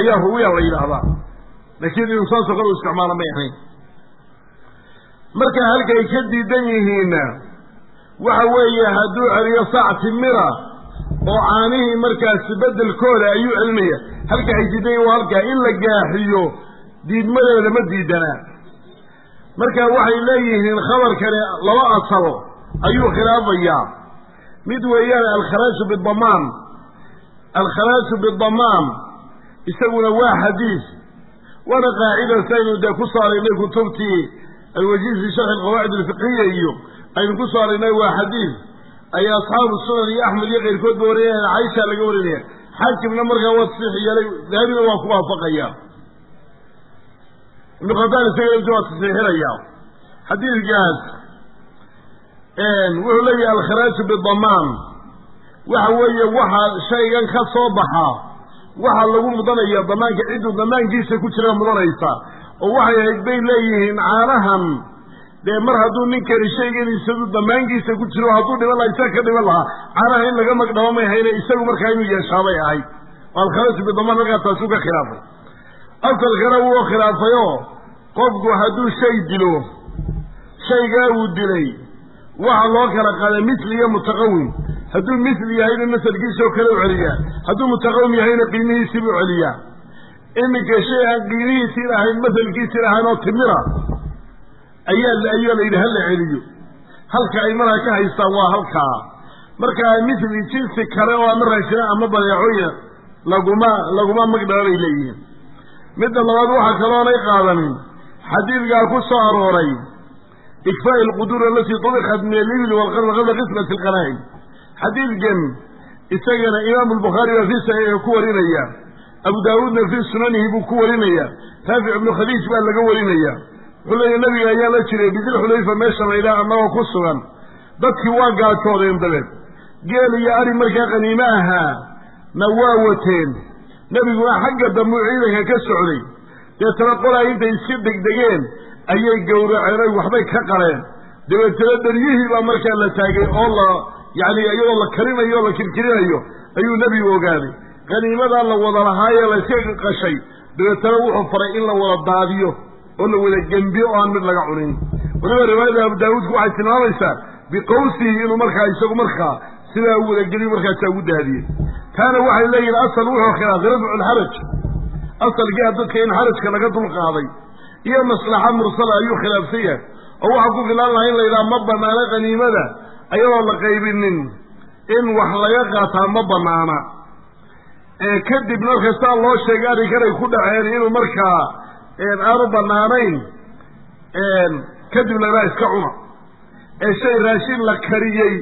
ayaa ruwiya la yidhaahdaa laakiin inuu saasoo kale u isticmaala may ahayn marka halkay ka diidan yihiinna waxa weeye hadduu celiyo saac timira oo caanihii markaasi beddelkooda ayuu celinaya. Halka ay diidan waa halkaa in la gaaxiyo diidmadeeda ma diidanaa marka waxay leeyihiin khabarkani laba asalo ayuu khilaafayaa. Mid weeyaan alkharaaju bidamaan alkharaaju bidamaan isaguna waa xadiis. Waana qaacida saynu dee ku soo aragnay kutubtii alwajiz fi sharxi alqawaacid alfiqhiya iyo aynu ku soo aragnay waa xadiis ay asxaabu sunan iyo axmed iyo keyrkood ba warinayaan caisha laga warinaya xaakimna markaa waa tasix yeelay dahabina waa ku waafaqaya. Ibnu khataan isaga waa tasixinaya xadiidkaas wuxuu leeyahay alkharaaju bidamaan waxa weeye waxa shaygan ka soo baxa waxaa lagu mudanaya damaanka cidduu damaankiisa ku jira mudanaysa. Oo waxay ahayd bay leeyihiin caanahan dee mar hadduu ninkani shaygan isagu damaankiisa ku jiro hadduu dhiman laha isaga ka dhiman lahaa caanaha in laga magdhabo may hayne isagu markaa inuu yeeshaabay ahayd alkharaju bidamaan markaa taasuu ka khilaafay. Asalkana wuu khilaafayoo qofku hadduu shay dilo shaygaa uu dilay. Waxa loo kala qaaday misli iyo mutaqawim. Hadduu misli yahayna masalkiisoo kale u celiyaa. Hadduu mutaqawim yahayna qiimihiisiibuu celiyaa. Iminka shay aan qiimihiisiin ahayn masalkiisiin ahayn oo timira ayaa ayaa la yidhi hala celiyo. Halka ay markaa ka haystaan waa halkaa markaa mithli jinsi kale oo ama raashina ama badeecooyin laguma laguma magdhaba bay leeyihiin. Midda labaad waxaa kaloonay qaadanin. Xadiidkaa ku soo arooray ikfaa'i alquduur alatii tubikat min alibli walqarn qabla qismati alqanaa'im xadiidkan isagana imaamu albukhaari baa fii saxiixi ku warinaya abu daawuudna fii sunanihi buu ku warinaya raafic ibnu khadiij baa laga warinaya wuxuu leeya nabiga ayaa la jiray bidilxulayfa meesha laydhaha annagoo ku sugan. Dadkii waa gaajoodeen dabeed. Geel iyo ari markaa qaniimo ahaa na waa wateen. Nebiguna xagga dambuu ciidanka ka socday. Deetana qolaa intay iska degdegeen ayay gowraceen oy waxbay ka qaleen. Dabeetana daryihii baa markaa la taagay oo la yacni iyadoo la karinayo o la kirkirinayo ayuu nebigu ogaaday. Qaniimadaa la wada lahaayee la iska qashay. Dabeetana wuxuu faray in la wada daadiyo oo la wada gembiyo oo aan mid laga cunin. Waliba riwaayada abu daawuudku waxay tilmaamaysaa biqawsihi inuu markaa isagu markaa sidaa u wadageliyo markaasaa ugu daadiyey. Taana waxay leeyihiin asal wuxuu khilaafay rafcu lxaraj asalkiia dadka in xarajka laga dulqaaday iyo maslaxa mursala ayuu khilaafsan yahay. Oo waxaa ku filaan laha in la yidhaha ma banaana qaniimada ayadoo la qaybinin. In wax laga qaataa ma banaana. Kadib markastaa loo sheegay arrinkanay ku dhaceen inuu markaa aanu banaanayn. Kadib laydhaha iska cuna. Ee shay raashin la kariyey.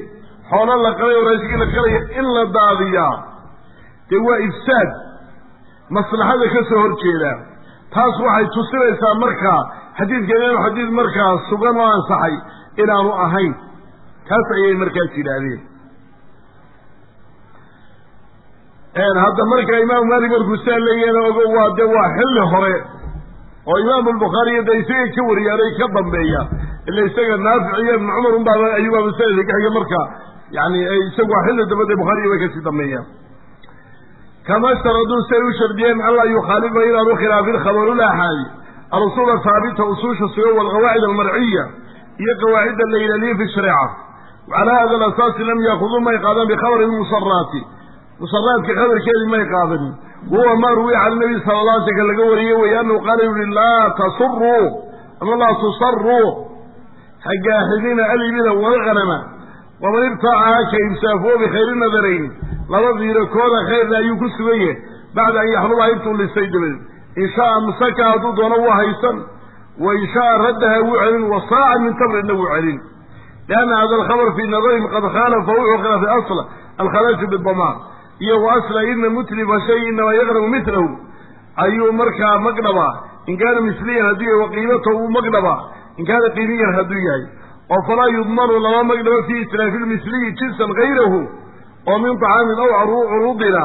Xoolo la qalay oo raashinkii la karaya in la daadiyaa. Dee waa ifsaad. Maslaxada ka soo horjeeda. Taas waxay tusinaysaa markaa xadiidkan inuu xadiid markaa sugan oo ansaxay inaanu ahayn. Taas ayay markaas yidhaahdeen. Hadda markaa imaamu maalik markuu saa leeyahna ogo waa de waa xilli hore oo imaamu albukhaariyo de isaga ka wariyaanay ka dambeeya ila isaga naafic iyo ibnu cumar unbaa ayuubaa masalada ka xiga marka yani isagu waa xilli dambade bukhaariyo bay ka sii dambeeyaan. Kama sharaduu say u shardiyeen anlaa yukhaalifa inaanu khilaafin khabarulaxaadi alusuula haabita usuusha suga walqawaacid almarciya iyo qawaacidda la ilaaliye fi shareeca wacalaa hada alasaasi lam yaakuduu may qaadan bikhabari lmusaraati musaraadka khabarkeedii may qaadanin wahuwa maa ruwiya cala nabi sala la alay ka laga wariyey wey anahu qaala yuhi laa tasuruu ama laa tusaruu hagaaxidina alibina walganama waman ibtaacaha ka ibsaafoo bikhayri nadarayn laba diiro kooda khayrna ayuu ku sugan yahay bacda an yaxlubaha intuu lisay dabadeed in shaaa amsaka hadduu doono waa haysan wa in shaaa raddaha wuu celin wa saacan min tamrinna wuu celin. Lianna hada alkhabar fii nadarihim qad khaalafa wuxuu khilaafay asla alkhalaaju bidamaan iyo wa asla ina mutlifa shay inamaa yaqrabu milahu ayuu markaa magdhabaa in kaana misliyan hadduu yahay wa qiimatahu uu magdhabaa in kaana qiimiyan hadduu yahay. Oo falaa yudmanu lama magdhabo fii islaafi lmisliyi jinsan gayrahu oo min طacaamin aw curuudina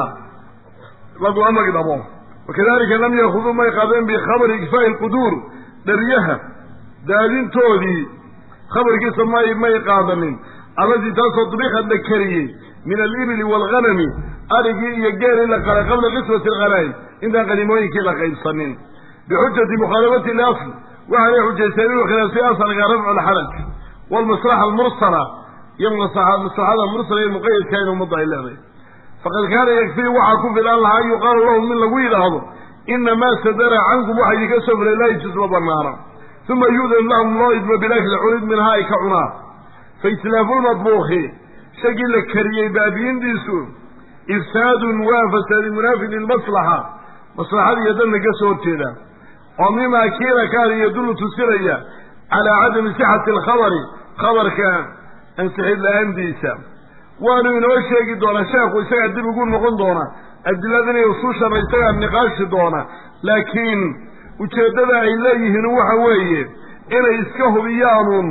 laguma magdhabo wakadalika lam yaakuduu may qaadeen bikhabari ikfaa'i lquduur dharyaha daadintoodii khabarkiisa may may qaadanin allatii taasoo dubikad la kariyey min alibili waalghanami arigii iyo geelii la qalay qabla qismati alghanaa'im intaan qanimooyinkii la qaybsanin. Bixujati mukhaalafati liasl waxaanay xujaysteen inuu khilaafsay asalka rafcu alxaraj waalmaslaxa almursala iyo maslaxada mursala iyo muqayadka in ummadda ay leedahay faqad kaana yakfii waxaa ku filan lahaa an yuqaalu lahum in lagu yidhaahdo inamaa sadara cankum waxa idinka soo fulay laa yajuz ma banaana uma yu'dan lahum loo idmo bilakli cunid minhaa ay ka cunaan fa islaafu lmadbuuki shagii la kariyey baabiindiisu ifsaadun waa fasaadi munaafin lilmaslaxa maslaxada iyo danna ka soo horjeeda oo mimaa kiila kaana yadullu tusinaya calaa cadami sixati alkhabari khabarka ansixid la'aandiisa waanu inoo sheegi doonaa sheekhu isagaa dib ugu noqon doona adiladan iyo usuushana isagaa niqaashi doona laakiin ujeeddada ay leeyihiin waxa weeye inay iska hubiyaanuun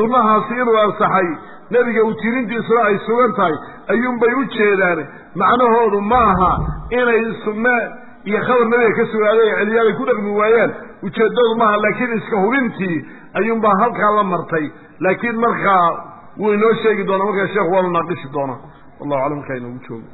sunnahaasi inuu ansaxay. Nebiga utirintiisuna ay sugan tahay. Ayuunbay u jeedaan. Macnahoodu ma aha inay sunne iyo khabar nebiga ka sugaaday celiyaal ay ku dhaqmi waayaan ujeeddadu maaha laakiin iska hubintii ayuunbaa halkaa la martay. Laakiin markaa wuu inoo sheegi doonaa markaa sheekhu waanu naaqishi doonaa. Wallahu aclam markaa inoogu joogo